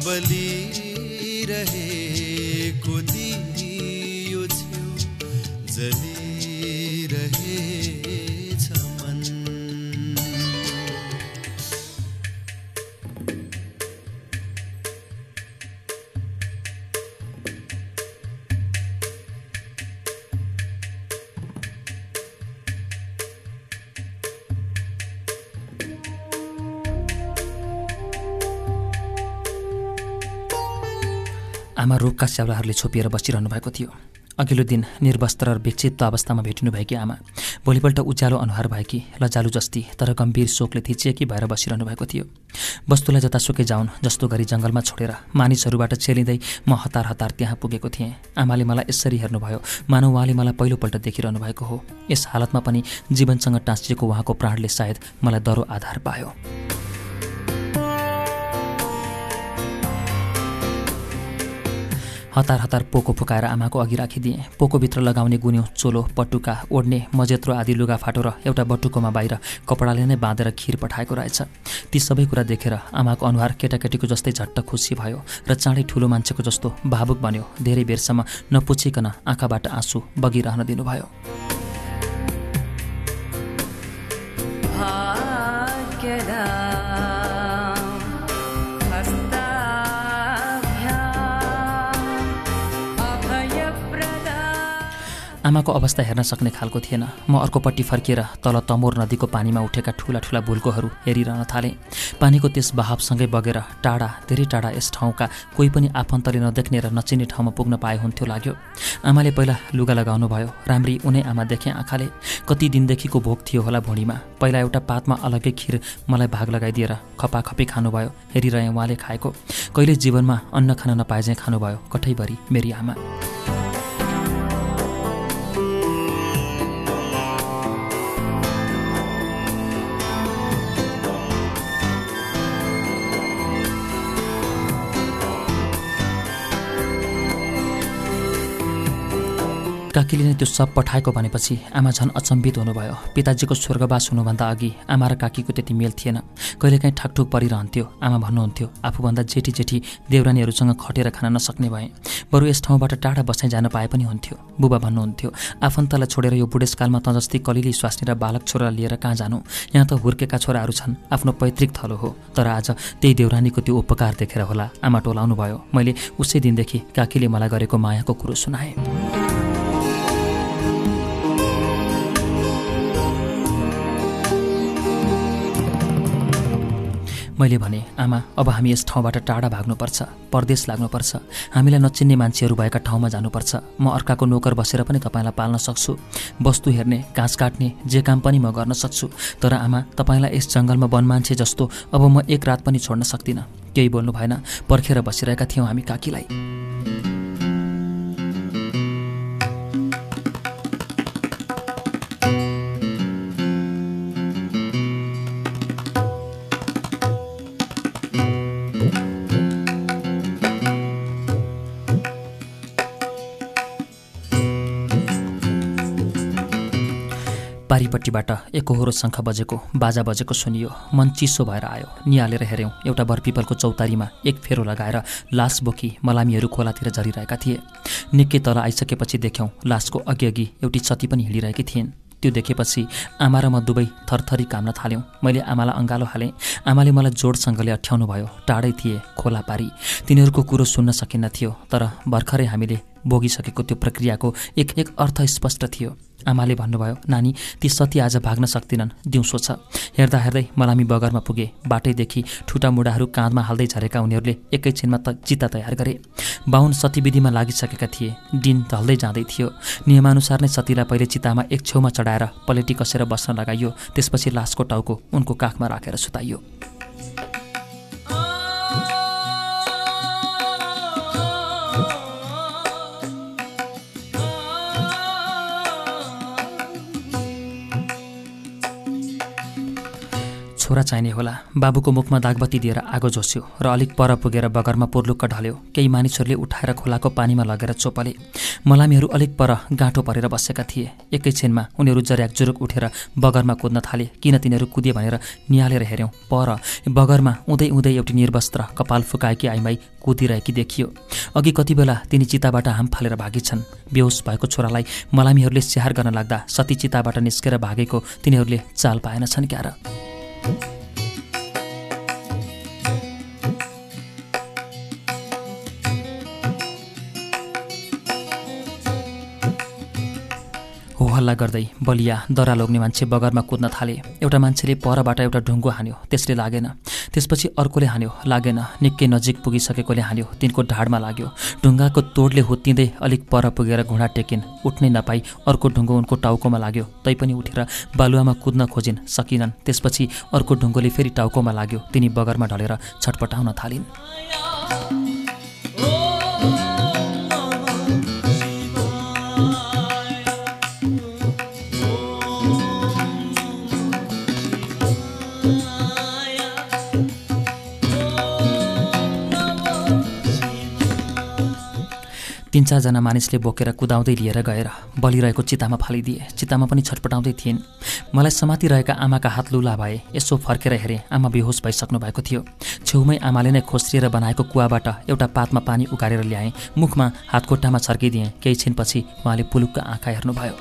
बलिरहेको आमा रोगका स्याउलाहरूले छोपिएर बसिरहनु भएको थियो। अघिल्लो दिन निर्वस्त्र र विक्षिप्त अवस्थामा भेटिनुभएकी आमा भोलिपल्ट उज्यालो अनुहार भएकी लजालु जस्ती तर गम्भीर शोकले थिचिएकी भएर बसिरहनु भएको थियो। वस्तुलाई जतासुकै जाउन् जस्तो गरी जङ्गलमा छोडेर मानिसहरूबाट चेलिँदै म हतार हतार त्यहाँ पुगेको थिएँ। आमाले मलाई यसरी हेर्नुभयो मानव उहाँले मलाई पहिलोपल्ट देखिरहनु भएको हो। यस हालतमा पनि जीवनसँग टाँसिएको उहाँको प्राणले सायद मलाई दरो आधार पायो। हतार हतार पोको फुकाएर आमाको अघि राखिदिएँ। पोकोभित्र लगाउने गुन्यौ चोलो पटुका ओढ्ने मजेत्रो आदि लुगा फाटो र एउटा बटुकोमा बाहिर कपडाले नै बाँधेर खिर पठाएको रहेछ। ती सबै कुरा देखेर आमाको अनुहार केटाकेटीको जस्तै झट्ट खुसी भयो र चाँडै ठुलो मान्छेको जस्तो भावुक बन्यो। धेरै बेरसम्म नपुछिकन आँखाबाट आँसु बगिरहन दिनुभयो। आमाको अवस्था हेर्न सक्ने खालको थिएन। म अर्कोपट्टि फर्किएर तल तमोर नदीको पानीमा उठेका ठुला ठुला भुल्कोहरू हेरिरहन थालेँ। पानीको त्यस बहावसँगै बगेर टाढा धेरै टाढा यस ठाउँका कोही पनि आफन्तले नदेख्ने र नचिन्ने ठाउँमा पुग्न पाए हुन्थ्यो लाग्यो। आमाले पहिला लुगा लगाउनु भयो राम्री उनै आमा देखेँ आँखाले। कति दिनदेखिको भोक थियो होला भुँडीमा। पहिला एउटा पातमा अलग्गै खिर मलाई भाग लगाइदिएर खपाखपी खानुभयो हेरिरहेँ उहाँले खाएको। कहिले जीवनमा अन्न खान नपाए चाहिँ खानुभयो कठैभरि मेरी आमा। काकीले नै त्यो सब पठाएको भनेपछि आमा झन् अचम्बित हुनुभयो। पिताजीको स्वर्गवास हुनुभन्दा अघि आमा र काकीको त्यति मेल थिएन। कहिलेकाहीँ ठाकठुक परिरहन्थ्यो। आमा भन्नुहुन्थ्यो आफूभन्दा जेठी जेठी देवरानीहरूसँग खटेर खान नसक्ने भए बरु यस ठाउँबाट टाढा बसाइ जान पाए पनि हुन्थ्यो। बुबा भन्नुहुन्थ्यो आफन्तलाई छोडेर यो बुढेसकालमा त जस्तै कलिली स्वास्नी र बालक छोरा लिएर कहाँ जानु? यहाँ त हुर्केका छोराहरू छन् आफ्नो पैतृक थलो हो। तर आज त्यही देवरानीको त्यो उपकार देखेर होला। आमा टोलाउनु भयो मैले उसै दिनदेखि काकीले मलाई गरेको मायाको कुरो सुनाएँ। मैले भने आमा अब हामी यस ठाउँबाट टाढा भाग्नुपर्छ परदेश लाग्नुपर्छ हामीलाई नचिन्ने मान्छेहरू भएका ठाउँमा जानुपर्छ। म अर्काको नोकर बसेर पनि तपाईँलाई पाल्न सक्छु। वस्तु हेर्ने घाँस काट्ने जे काम पनि म गर्न सक्छु। तर आमा तपाईँलाई यस जङ्गलमा वनमान्छे जस्तो अब म एक रात पनि छोड्न सक्दिनँ। केही बोल्नु भएन पर्खेर बसिरहेका थियौँ हामी काकीलाई। पारिपट्टिबाट एकहोरो शङ्ख बजेको बाजा बजेको सुनियो। मन चिसो भएर आयो। निहालेर हेऱ्यौँ एउटा बरपिपलको चौतारीमा एक फेरो लगाएर लास बोकी मलामीहरू खोलातिर झरिरहेका थिए। निकै तल आइसकेपछि देख्यौँ लासको अघिअघि एउटी सती पनि हिँडिरहेकी थिइन्। त्यो देखेपछि आमा र म दुवै थरथरी काम्न थाल्यौँ। मैले आमालाई अँगालो हालेँ। आमाले मलाई जोडसँगले अठ्याउनु भयो। टाढै थिए खोला पारी। तिनीहरूको कुरो सुन्न सकिन्न थियो तर भर्खरै हामीले भोगिसकेको त्यो प्रक्रियाको एक एक अर्थ स्पष्ट थियो। आमाले भन्नुभयो नानी ती सती आज भाग्न सक्दिनन् दिउँसो छ। हेर्दा हेर्दै मलामी बगरमा पुगे। बाटैदेखि ठुटा मुढाहरू काँधमा हाल्दै झरेका उनीहरूले एकैछिनमा त चिता तयार गरे। बाहुन सतीविधिमा लागिसकेका थिए। दिन ढल्दै जाँदै थियो। नियमानुसार नै सतीलाई पहिले चितामा एक छेउमा चढाएर पलेटी कसेर बस्न लगाइयो। त्यसपछि लासको टाउको उनको काखमा राखेर सुताइयो। छोरा चाहिने होला। बाबुको मुखमा दागबत्ती दिएर आगो झोस्यो र अलिक पर पुगेर बगरमा पुर्लुक्क ढल्यो। केही मानिसहरूले उठाएर खोलाको पानीमा लगेर चोपले। मलामीहरू अलिक पर गाँठो परेर बसेका थिए। एकैछिनमा उनीहरू जर्याकजुरुक उठेर बगरमा कुद्न थाले। किन तिनीहरू कुदिए भनेर निहालेर हेऱ्यौँ। पर बगरमा उदै उदै एउटी निर्वस्त्र कपाल फुकाएकी आइमाई कुदिरहेकी देखियो। अघि कति बेला तिनी चिताबाट हाम फालेर भागेछन्। बेहोस भएको छोरालाई मलामीहरूले स्याहार गर्न लाग्दा सती चिताबाट निस्केर भागेको तिनीहरूले चाल पाएनछन् क्यार। हो हल्ला गर्दै बलिया दरा लोग्ने मान्छे बगरमा कुद्न थाले। एउटा मान्छेले परबाट एउटा ढुङ्गो हान्यो त्यसले लागेन। त्यसपछि अर्कोले हान्यो लागेन। निकै नजिक पुगिसकेकोले हान्यो तिनको ढाडमा लाग्यो। ढुङ्गाको तोडले हुत्तिँदै अलिक पर पुगेर घुँडा टेकिन्। उठ्नै नपाई अर्को ढुङ्गो उनको टाउकोमा लाग्यो। तैपनि उठेर बालुवामा कुद्न खोजिन् सकिनन्। त्यसपछि अर्को ढुङ्गोले फेरि टाउकोमा लाग्यो। तिनी बगरमा ढलेर छटपटाउन थालिन्। तिन चारजना मानिसले बोकेर कुदाउँदै लिएर गएर बलिरहेको चितामा फालिदिए। चितामा पनि छटपटाउँदै थिइन्। मलाई समातिरहेका आमाका हात लुला भए यसो फर्केर हेरेँ आमा बेहोस भइसक्नु भएको थियो। छेउमै आमाले नै खोस्रिएर बनाएको कुवाबाट एउटा पातमा पानी उकारेर ल्याएँ। मुखमा हातखुट्टामा छर्किदिएँ। केही छिनपछि उहाँले पुलुकका आँखा हेर्नुभयो।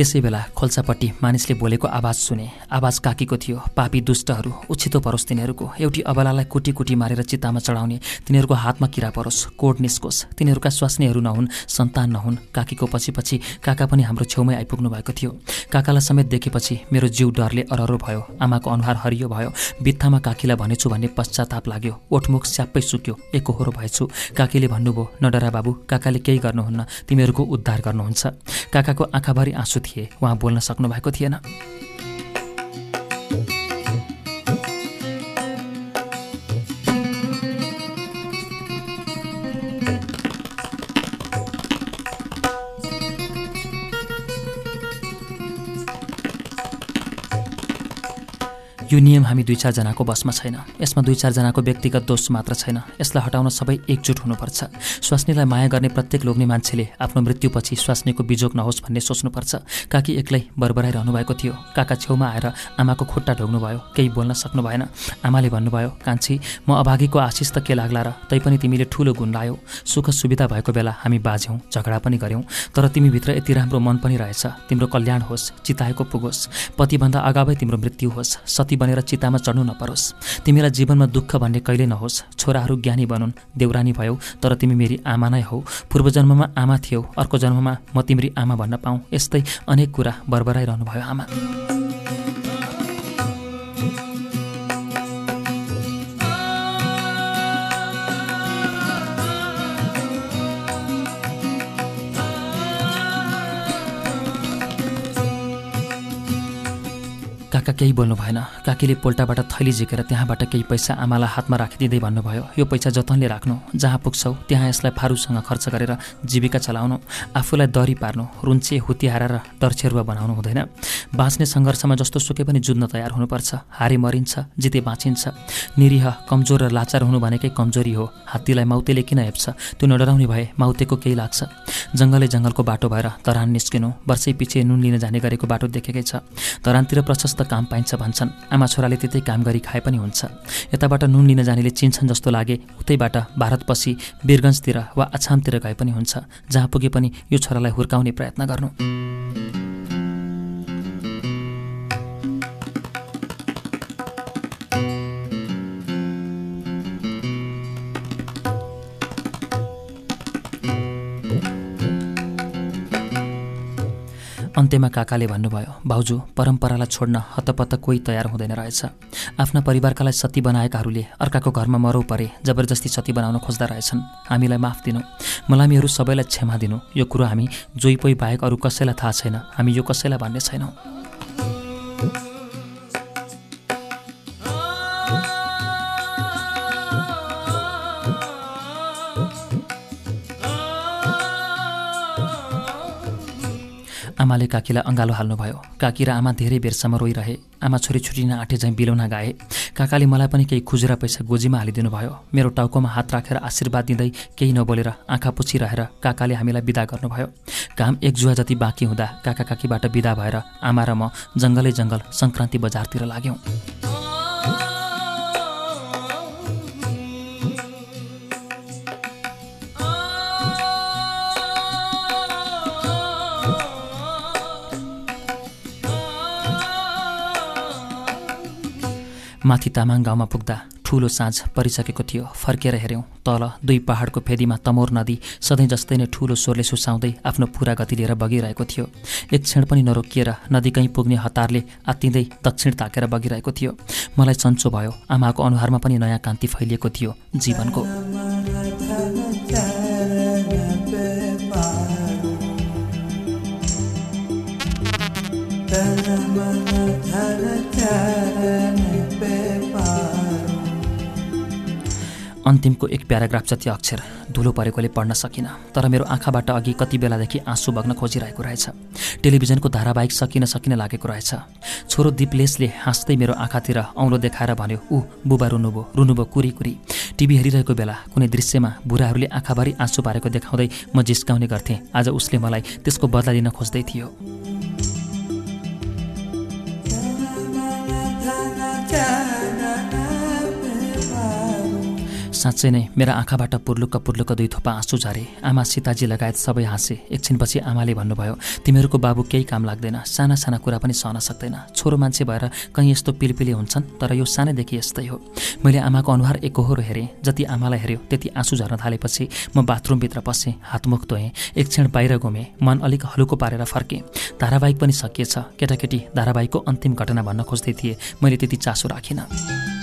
त्यसै बेला खोल्सापट्टि मानिसले बोलेको आवाज सुने। आवाज काकीको थियो पापी दुष्टहरू उछितो परोस् तिनीहरूको। एउटी अबलालाई कुटी कुटी मारेर चित्तामा चढाउने तिनीहरूको हातमा किरा परोस् कोड निस्कोस्। तिनीहरूका स्वास्नीहरू नहुन् सन्तान नहुन्। काकीको पछि पछि काका पनि हाम्रो छेउमै आइपुग्नु भएको थियो। काकालाई समेत देखेपछि मेरो जिउ डरले अररो भयो आमाको अनुहार हरियो भयो। बित्थामा काकीलाई भनेछु भन्ने पश्चाताप लाग्यो। ओठमुख स्याप्पै सुक्यो एकहोरो भएछु। काकीले भन्नुभयो नडरा बाबु काकाले केही गर्नुहुन्न तिमीहरूको उद्धार गर्नुहुन्छ। काकाको आँखाभरि आँसु थिए। उहाँ बोल्न सक्नु भएको थिएन। यो नियम हामी दुई चारजनाको बसमा छैन। यसमा दुई चारजनाको व्यक्तिगत दोष मात्र छैन। यसलाई हटाउन सबै एकजुट हुनुपर्छ। स्वास्नीलाई माया गर्ने प्रत्येक लोग्ने मान्छेले आफ्नो मृत्युपछि स्वास्नीको बिजोग नहोस् भन्ने सोच्नुपर्छ। काकी एक्लै बरबराइरहनु भएको थियो। काका छेउमा आएर आमाको खुट्टा ढोग्नुभयो। केही बोल्न सक्नु भएन। आमाले भन्नुभयो कान्छी म अभागीको आशिष त के लाग्ला र? तैपनि तिमीले ठुलो गुण लायौ। सुख सुविधा भएको बेला हामी बाझ्यौँ झगडा पनि गऱ्यौँ। तर तिमीभित्र यति राम्रो मन पनि रहेछ। तिम्रो कल्याण होस् चिताएको पुगोस्। पतिभन्दा अगावै तिम्रो मृत्यु होस्। सती बनेर चितामा चढ्नु नपरोस्। तिमीलाई जीवनमा दुःख भन्ने कहिले नहोस्। छोराहरू ज्ञानी बनुन्। देउरानी भयौ तर तिमी मेरी आमा नै हौ। पूर्व जन्ममा आमा थियौ अर्को जन्ममा म तिम्री आमा भन्न पाऊँ। यस्तै अनेक कुरा बरबराइरहनु भयो आमा। काका केही बोल्नु भएन। काकीले पोल्टाबाट थैली झिकेर त्यहाँबाट केही पैसा आमालाई हातमा राखिदिँदै भन्नुभयो यो पैसा जतनले राख्नु जहाँ पुग्छौ त्यहाँ यसलाई फारूसँग खर्च गरेर जीविका चलाउनु आफूलाई दरी पार्नु रुन्चे हुतिहारा र डरछेरुवा बनाउनु हुँदैन। बाँच्ने सङ्घर्षमा जस्तो सुके पनि जुझ्न तयार हुनुपर्छ। हारे मरिन्छ जिते बाँचिन्छ। निरीह कमजोर र लाचार हुनु भनेकै कमजोरी हो। हात्तीलाई माउतेले किन हेप्छ? त्यो नडराउने भए माउतेको केही लाग्छ। जङ्गलै जङ्गलको बाटो भएर तरान निस्किनु वर्षै पछि नुन लिन जाने गरेको बाटो देखेकै छ। तरानतिर प्रशस्त काम पाइन्छ भन्छन्। आमा छोराले त्यतै काम गरी खाए पनि हुन्छ। यताबाट नुन लिन जानेले चिन्छन् जस्तो लागे उतैबाट भारत पछि वीरगन्जतिर वा अछामतिर गए पनि हुन्छ। जहाँ पुगे पनि यो छोरालाई हुर्काउने प्रयत्न गर्नु। अन्त्यमा काकाले भन्नुभयो भाउजू परम्परालाई छोड्न हतपत्त कोही तयार हुँदैन रहेछ। आफ्ना परिवारकालाई सती बनाएकाहरूले अर्काको घरमा मरौ परे जबरजस्ती सती बनाउन खोज्दा रहेछन्। हामीलाई माफ दिनु। मलामीहरू सबैलाई क्षमा दिनु। यो कुरो हामी जोइपोइ बाहेक अरू कसैलाई थाहा छैन। हामी यो कसैलाई भन्ने छैनौँ। आमाले काकीलाई अँगालो हाल्नुभयो। काकी र आमा धेरै बेरसम्म रोइरहे। आमा छोरी छुटिन आँटे झैँ बिलौना गाए। काकाले मलाई पनि केही खुजुरा पैसा गोजीमा हालिदिनु भयो मेरो टाउकोमा हात राखेर आशीर्वाद दिँदै केही नबोलेर आँखा पुछिरहेर काकाले हामीलाई बिदा गर्नुभयो। काम एक जुवा जति बाँकी हुँदा काका काकीबाट बिदा भएर आमा र म जङ्गलै जङ्गल सङ्क्रान्ति बजारतिर लाग्यौँ। माथि तामाङ गाउँमा पुग्दा ठुलो साँझ परिसकेको थियो। फर्केर हेऱ्यौँ तल दुई पहाडको फेदीमा तमोर नदी सधैँ जस्तै नै ठुलो स्वरले सुसाउँदै आफ्नो पुरा गति लिएर बगिरहेको थियो। एक क्षण पनि नरोकिएर नदी कहीँ पुग्ने हतारले आत्तिँदै दक्षिण ताकेर बगिरहेको थियो। मलाई सन्चो भयो आमाको अनुहारमा पनि नयाँ कान्ति फैलिएको थियो जीवनको। अन्तिमको एक प्याराग्राफ जति अक्षर धुलो परेकोले पढ्न सकिनँ तर मेरो आँखाबाट अघि कति बेलादेखि आँसु बग्न खोजिरहेको रहेछ। टेलिभिजनको धारावाहिक सकिन सकिन लागेको रहेछ। छोरो दिपलेसले हाँस्दै मेरो आँखातिर औँलो देखाएर भन्यो ऊ बुबा रुनुभयो रुनुभयो कुरी कुरी टिभी हेरिरहेको बेला कुनै दृश्यमा बुढाहरूले आँखाभरि आँसु पारेको देखाउँदै म जिस्काउने गर्थेँ। आज उसले मलाई त्यसको बदला दिन खोज्दै थियो। साँच्चै नै मेरा आँखाबाट पुर्लुक्क पुर्लुक्क दुई थोपा आँसु झरे। आमा सीताजी लगायत सबै हाँसे। एकछिनपछि आमाले भन्नुभयो तिमीहरूको बाबु केही काम लाग्दैन। साना साना कुरा पनि सहन सक्दैन। छोरो मान्छे भएर कहीँ यस्तो पिलपिली हुन्छन् तर यो सानैदेखि यस्तै हो। मैले आमाको अनुहार एकहोरो हेरेँ। जति आमालाई हेऱ्यो त्यति आँसु झर्न थालेपछि म बाथरुमभित्र पसेँ हातमुख धोएँ एक क्षण बाहिर घुमेँ मन अलिक हलुको पारेर फर्केँ। धारावाहिक पनि सकिएछ। केटाकेटी धारावाहिकको अन्तिम घटना भन्न खोज्दै थिए। मैले त्यति चासो राखिनँ।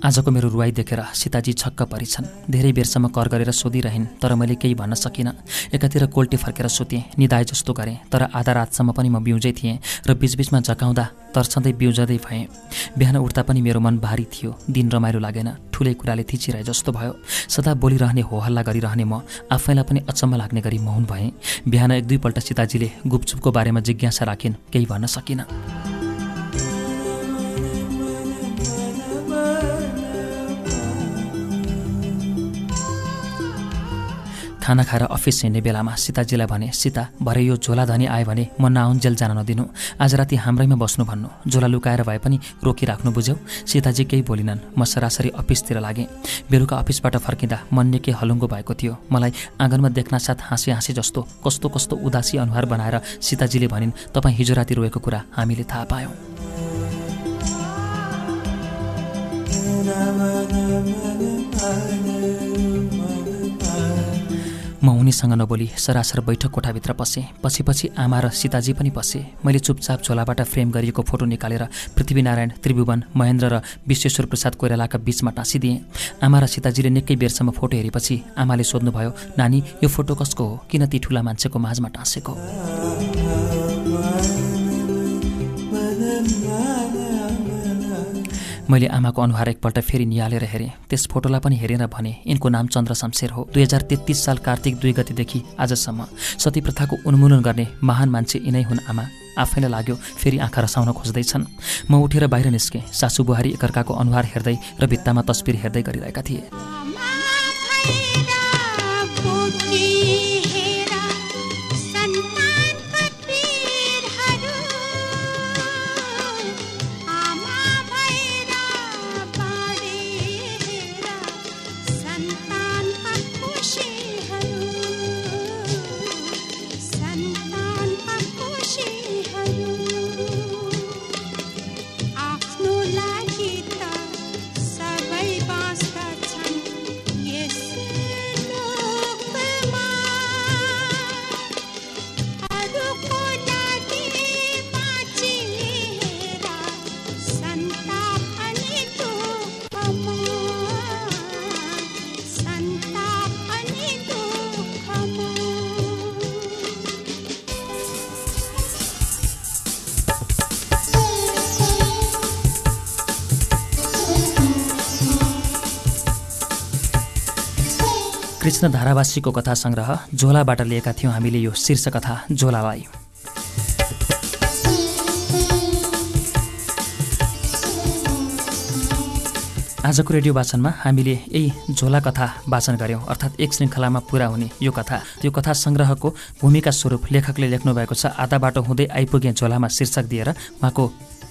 आजको मेरो रुवाई देखेर सीताजी छक्क परिछन्। धेरै बेरसम्म कर गरेर सोधिरहन् तर मैले केही भन्न सकिनँ। एकातिर कोल्टी फर्केर सुतेँ निदाए जस्तो गरेँ तर आधा रातसम्म पनि म बिउजै थिएँ र बिचबिचमा जगाउँदा तर्सँदै बिउजँदै भएँ। बिहान उठ्दा पनि मेरो मन भारी थियो दिन रमाइलो लागेन ठुलै कुराले थिचिरहे जस्तो भयो। सदा बोलिरहने होहल्ला गरिरहने म आफैलाई पनि अचम्म लाग्ने गरी मौन भएँ। बिहान एक दुईपल्ट सीताजीले गुपचुपको बारेमा जिज्ञासा राखिन् केही भन्न सकिनँ। खाना खाएर अफिस हिँड्ने बेलामा सीताजीलाई भने सीता भरे यो झोला धनी आयो भने म नआउन्जेल जान नदिनु। आज राति हाम्रैमा बस्नु भन्नु। झोला लुकाएर भए पनि रोकिराख्नु बुझ्यौ सीताजी केही बोलिनन्। म सरासरी अफिसतिर लागेँ। बेलुका अफिसबाट फर्किँदा मन निकै हलुङ्गो भएको थियो। मलाई आँगनमा देख्न साथ हाँसी हाँसी जस्तो कस्तो कस्तो उदासी अनुहार बनाएर सीताजीले भनिन् तपाईँ हिजो राति रोएको कुरा हामीले थाहा पायौँ। म उनीसँग नबोली सरासर बैठक कोठाभित्र पसेँ पछि पछि आमा र सीताजी पनि पसे। मैले चुपचाप झोलाबाट फ्रेम गरिएको फोटो निकालेर पृथ्वीनारायण त्रिभुवन महेन्द्र र विश्वेश्वर प्रसाद कोइरालाका बीचमा टाँसिदिएँ। आमा र सीताजीले निकै बेरसम्म फोटो हेरेपछि आमाले सोध्नुभयो नानी यो फोटो कसको हो? किन ती ठुला मान्छेको माझमा टाँसेको? मैले आमाको अनुहार एकपल्ट फेरि निहालेर हेरेँ। त्यस फोटोलाई पनि हेरेर भने यिनको नाम चन्द्र शमशेर हो। दुई हजार तेत्तिस साल कार्तिक दुई गतिदेखि आजसम्म सती प्रथाको उन्मूलन गर्ने महान मान्छे यिनै हुन् आमा। आफैलाई लाग्यो फेरि आँखा रसाउन खोज्दैछन्। म उठेर बाहिर निस्केँ। सासु बुहारी एकअर्काको अनुहार हेर्दै र भित्तामा तस्बिर हेर्दै गरिरहेका थिए। कृष्ण धारावासीको कथा सङ्ग्रह झोलाबाट लिएका थियौँ हामीले यो शीर्ष कथा झोलालाई आजको रेडियो वाचनमा हामीले यही झोला कथा वाचन गऱ्यौँ अर्थात् एक श्रृङ्खलामा पुरा हुने यो कथा। यो कथा सङ्ग्रहको भूमिका स्वरूप लेखकले लेख्नु भएको छ। आधा बाटो हुँदै आइपुगे झोलामा शीर्षक दिएर उहाँको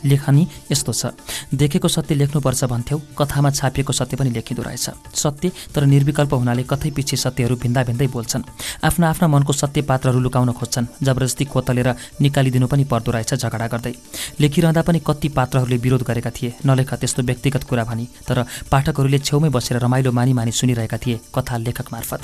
लेखनी यस्तो छ। देखेको सत्य लेख्नुपर्छ भन्थ्यौ कथामा छापिएको सत्य पनि लेखिँदो रहेछ। सत्य तर निर्विकल्प हुनाले कतै पछि सत्यहरू भिन्दा भिन्दै बोल्छन्। आफ्ना आफ्ना मनको सत्य पात्रहरू लुकाउन खोज्छन् जबरजस्ती कोतलेर निकालिदिनु पनि पर्दो रहेछ झगडा गर्दै। लेखिरहँदा पनि कति पात्रहरूले विरोध गरेका थिए नलेख त्यस्तो व्यक्तिगत कुरा भनी तर पाठकहरूले छेउमै बसेर रमाइलो मानी मानी सुनिरहेका थिए कथा लेखक मार्फत।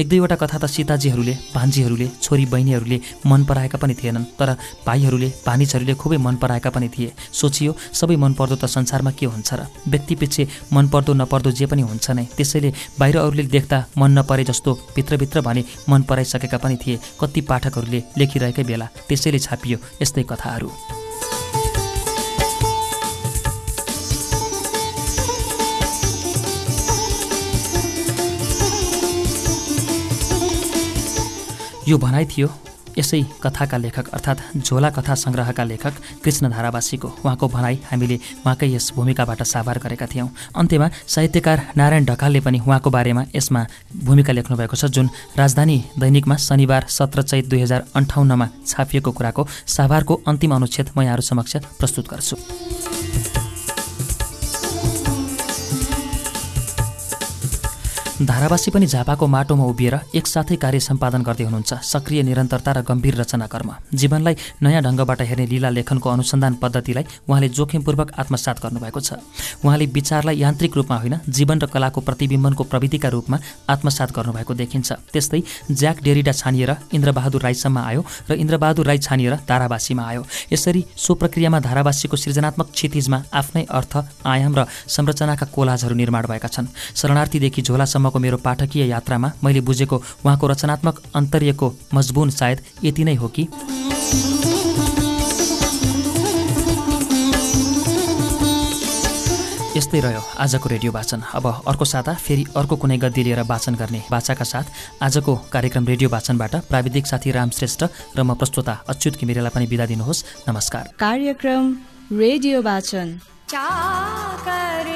एक दुईवटा कथा त सीताजीहरूले भान्जीहरूले छोरी बहिनीहरूले मन पराएका पनि थिएनन् तर भाइहरूले भानिजहरूले खुबै मन पराएका पनि थिए। सोचियो सबै मनपर्दो त संसारमा के हुन्छ र? व्यक्तिपिच्छे मनपर्दो नपर्दो जे पनि हुन्छ नै। त्यसैले बाहिर अरूले देख्दा मन नपरे जस्तो भित्रभित्र भने मन पराइसकेका पनि थिए कति पाठकहरूले लेखिरहेकै बेला। त्यसैले छापियो यस्तै कथाहरू। यो भनाइ थियो यसै कथाका लेखक अर्थात् झोला कथा सङ्ग्रहका लेखक कृष्ण धारावासीको उहाँको भनाइ हामीले उहाँकै यस भूमिकाबाट साभार गरेका थियौँ। अन्त्यमा साहित्यकार नारायण ढकालले पनि उहाँको बारेमा यसमा भूमिका लेख्नुभएको छ जुन राजधानी दैनिकमा शनिबार सत्र चैत दुई हजार अन्ठाउन्नमा छापिएको कुराको साभारको अन्तिम अनुच्छेद म यहाँहरू समक्ष प्रस्तुत गर्छु। धारावासी पनि झापाको माटोमा उभिएर एकसाथै कार्य सम्पादन गर्दै हुनुहुन्छ। सक्रिय निरन्तरता र गम्भीर रचना कर्म। जीवनलाई नयाँ ढङ्गबाट हेर्ने लीला लेखनको अनुसन्धान पद्धतिलाई उहाँले जोखिमपूर्वक आत्मसात गर्नुभएको छ। उहाँले विचारलाई यान्त्रिक रूपमा होइन जीवन र कलाको प्रतिबिम्बनको प्रविधिका रूपमा आत्मसात गर्नुभएको देखिन्छ। त्यस्तै ज्याक डेरिडा छानिएर इन्द्रबहादुर राईसम्म आयो र इन्द्रबहादुर राई छानिएर धारावासीमा आयो। यसरी सो प्रक्रियामा धारावासीको सृजनात्मक क्षितिजमा आफ्नै अर्थ आयाम र संरचनाका कोलाजहरू निर्माण भएका छन्। शरणार्थीदेखि झोलासम्मको मेरो पाठकीय यात्रामा मैले बुझेको उहाँको रचनात्मक अन्तर्यको मजबुन सायद यति नै हो कि? यस्तै रह्यो आजको रेडियो वाचन। अब अर्को साता फेरि अर्को कुनै गद्दी लिएर वाचन गर्ने बाचाका साथ आजको कार्यक्रम रेडियो वाचनबाट प्राविधिक साथी राम श्रेष्ठ र म प्रस्तोता अच्युत घिमिरेलाई पनि बिदा दिनुहोस्। नमस्कार। कार्यक्रम रेडियो वाचन। चाकर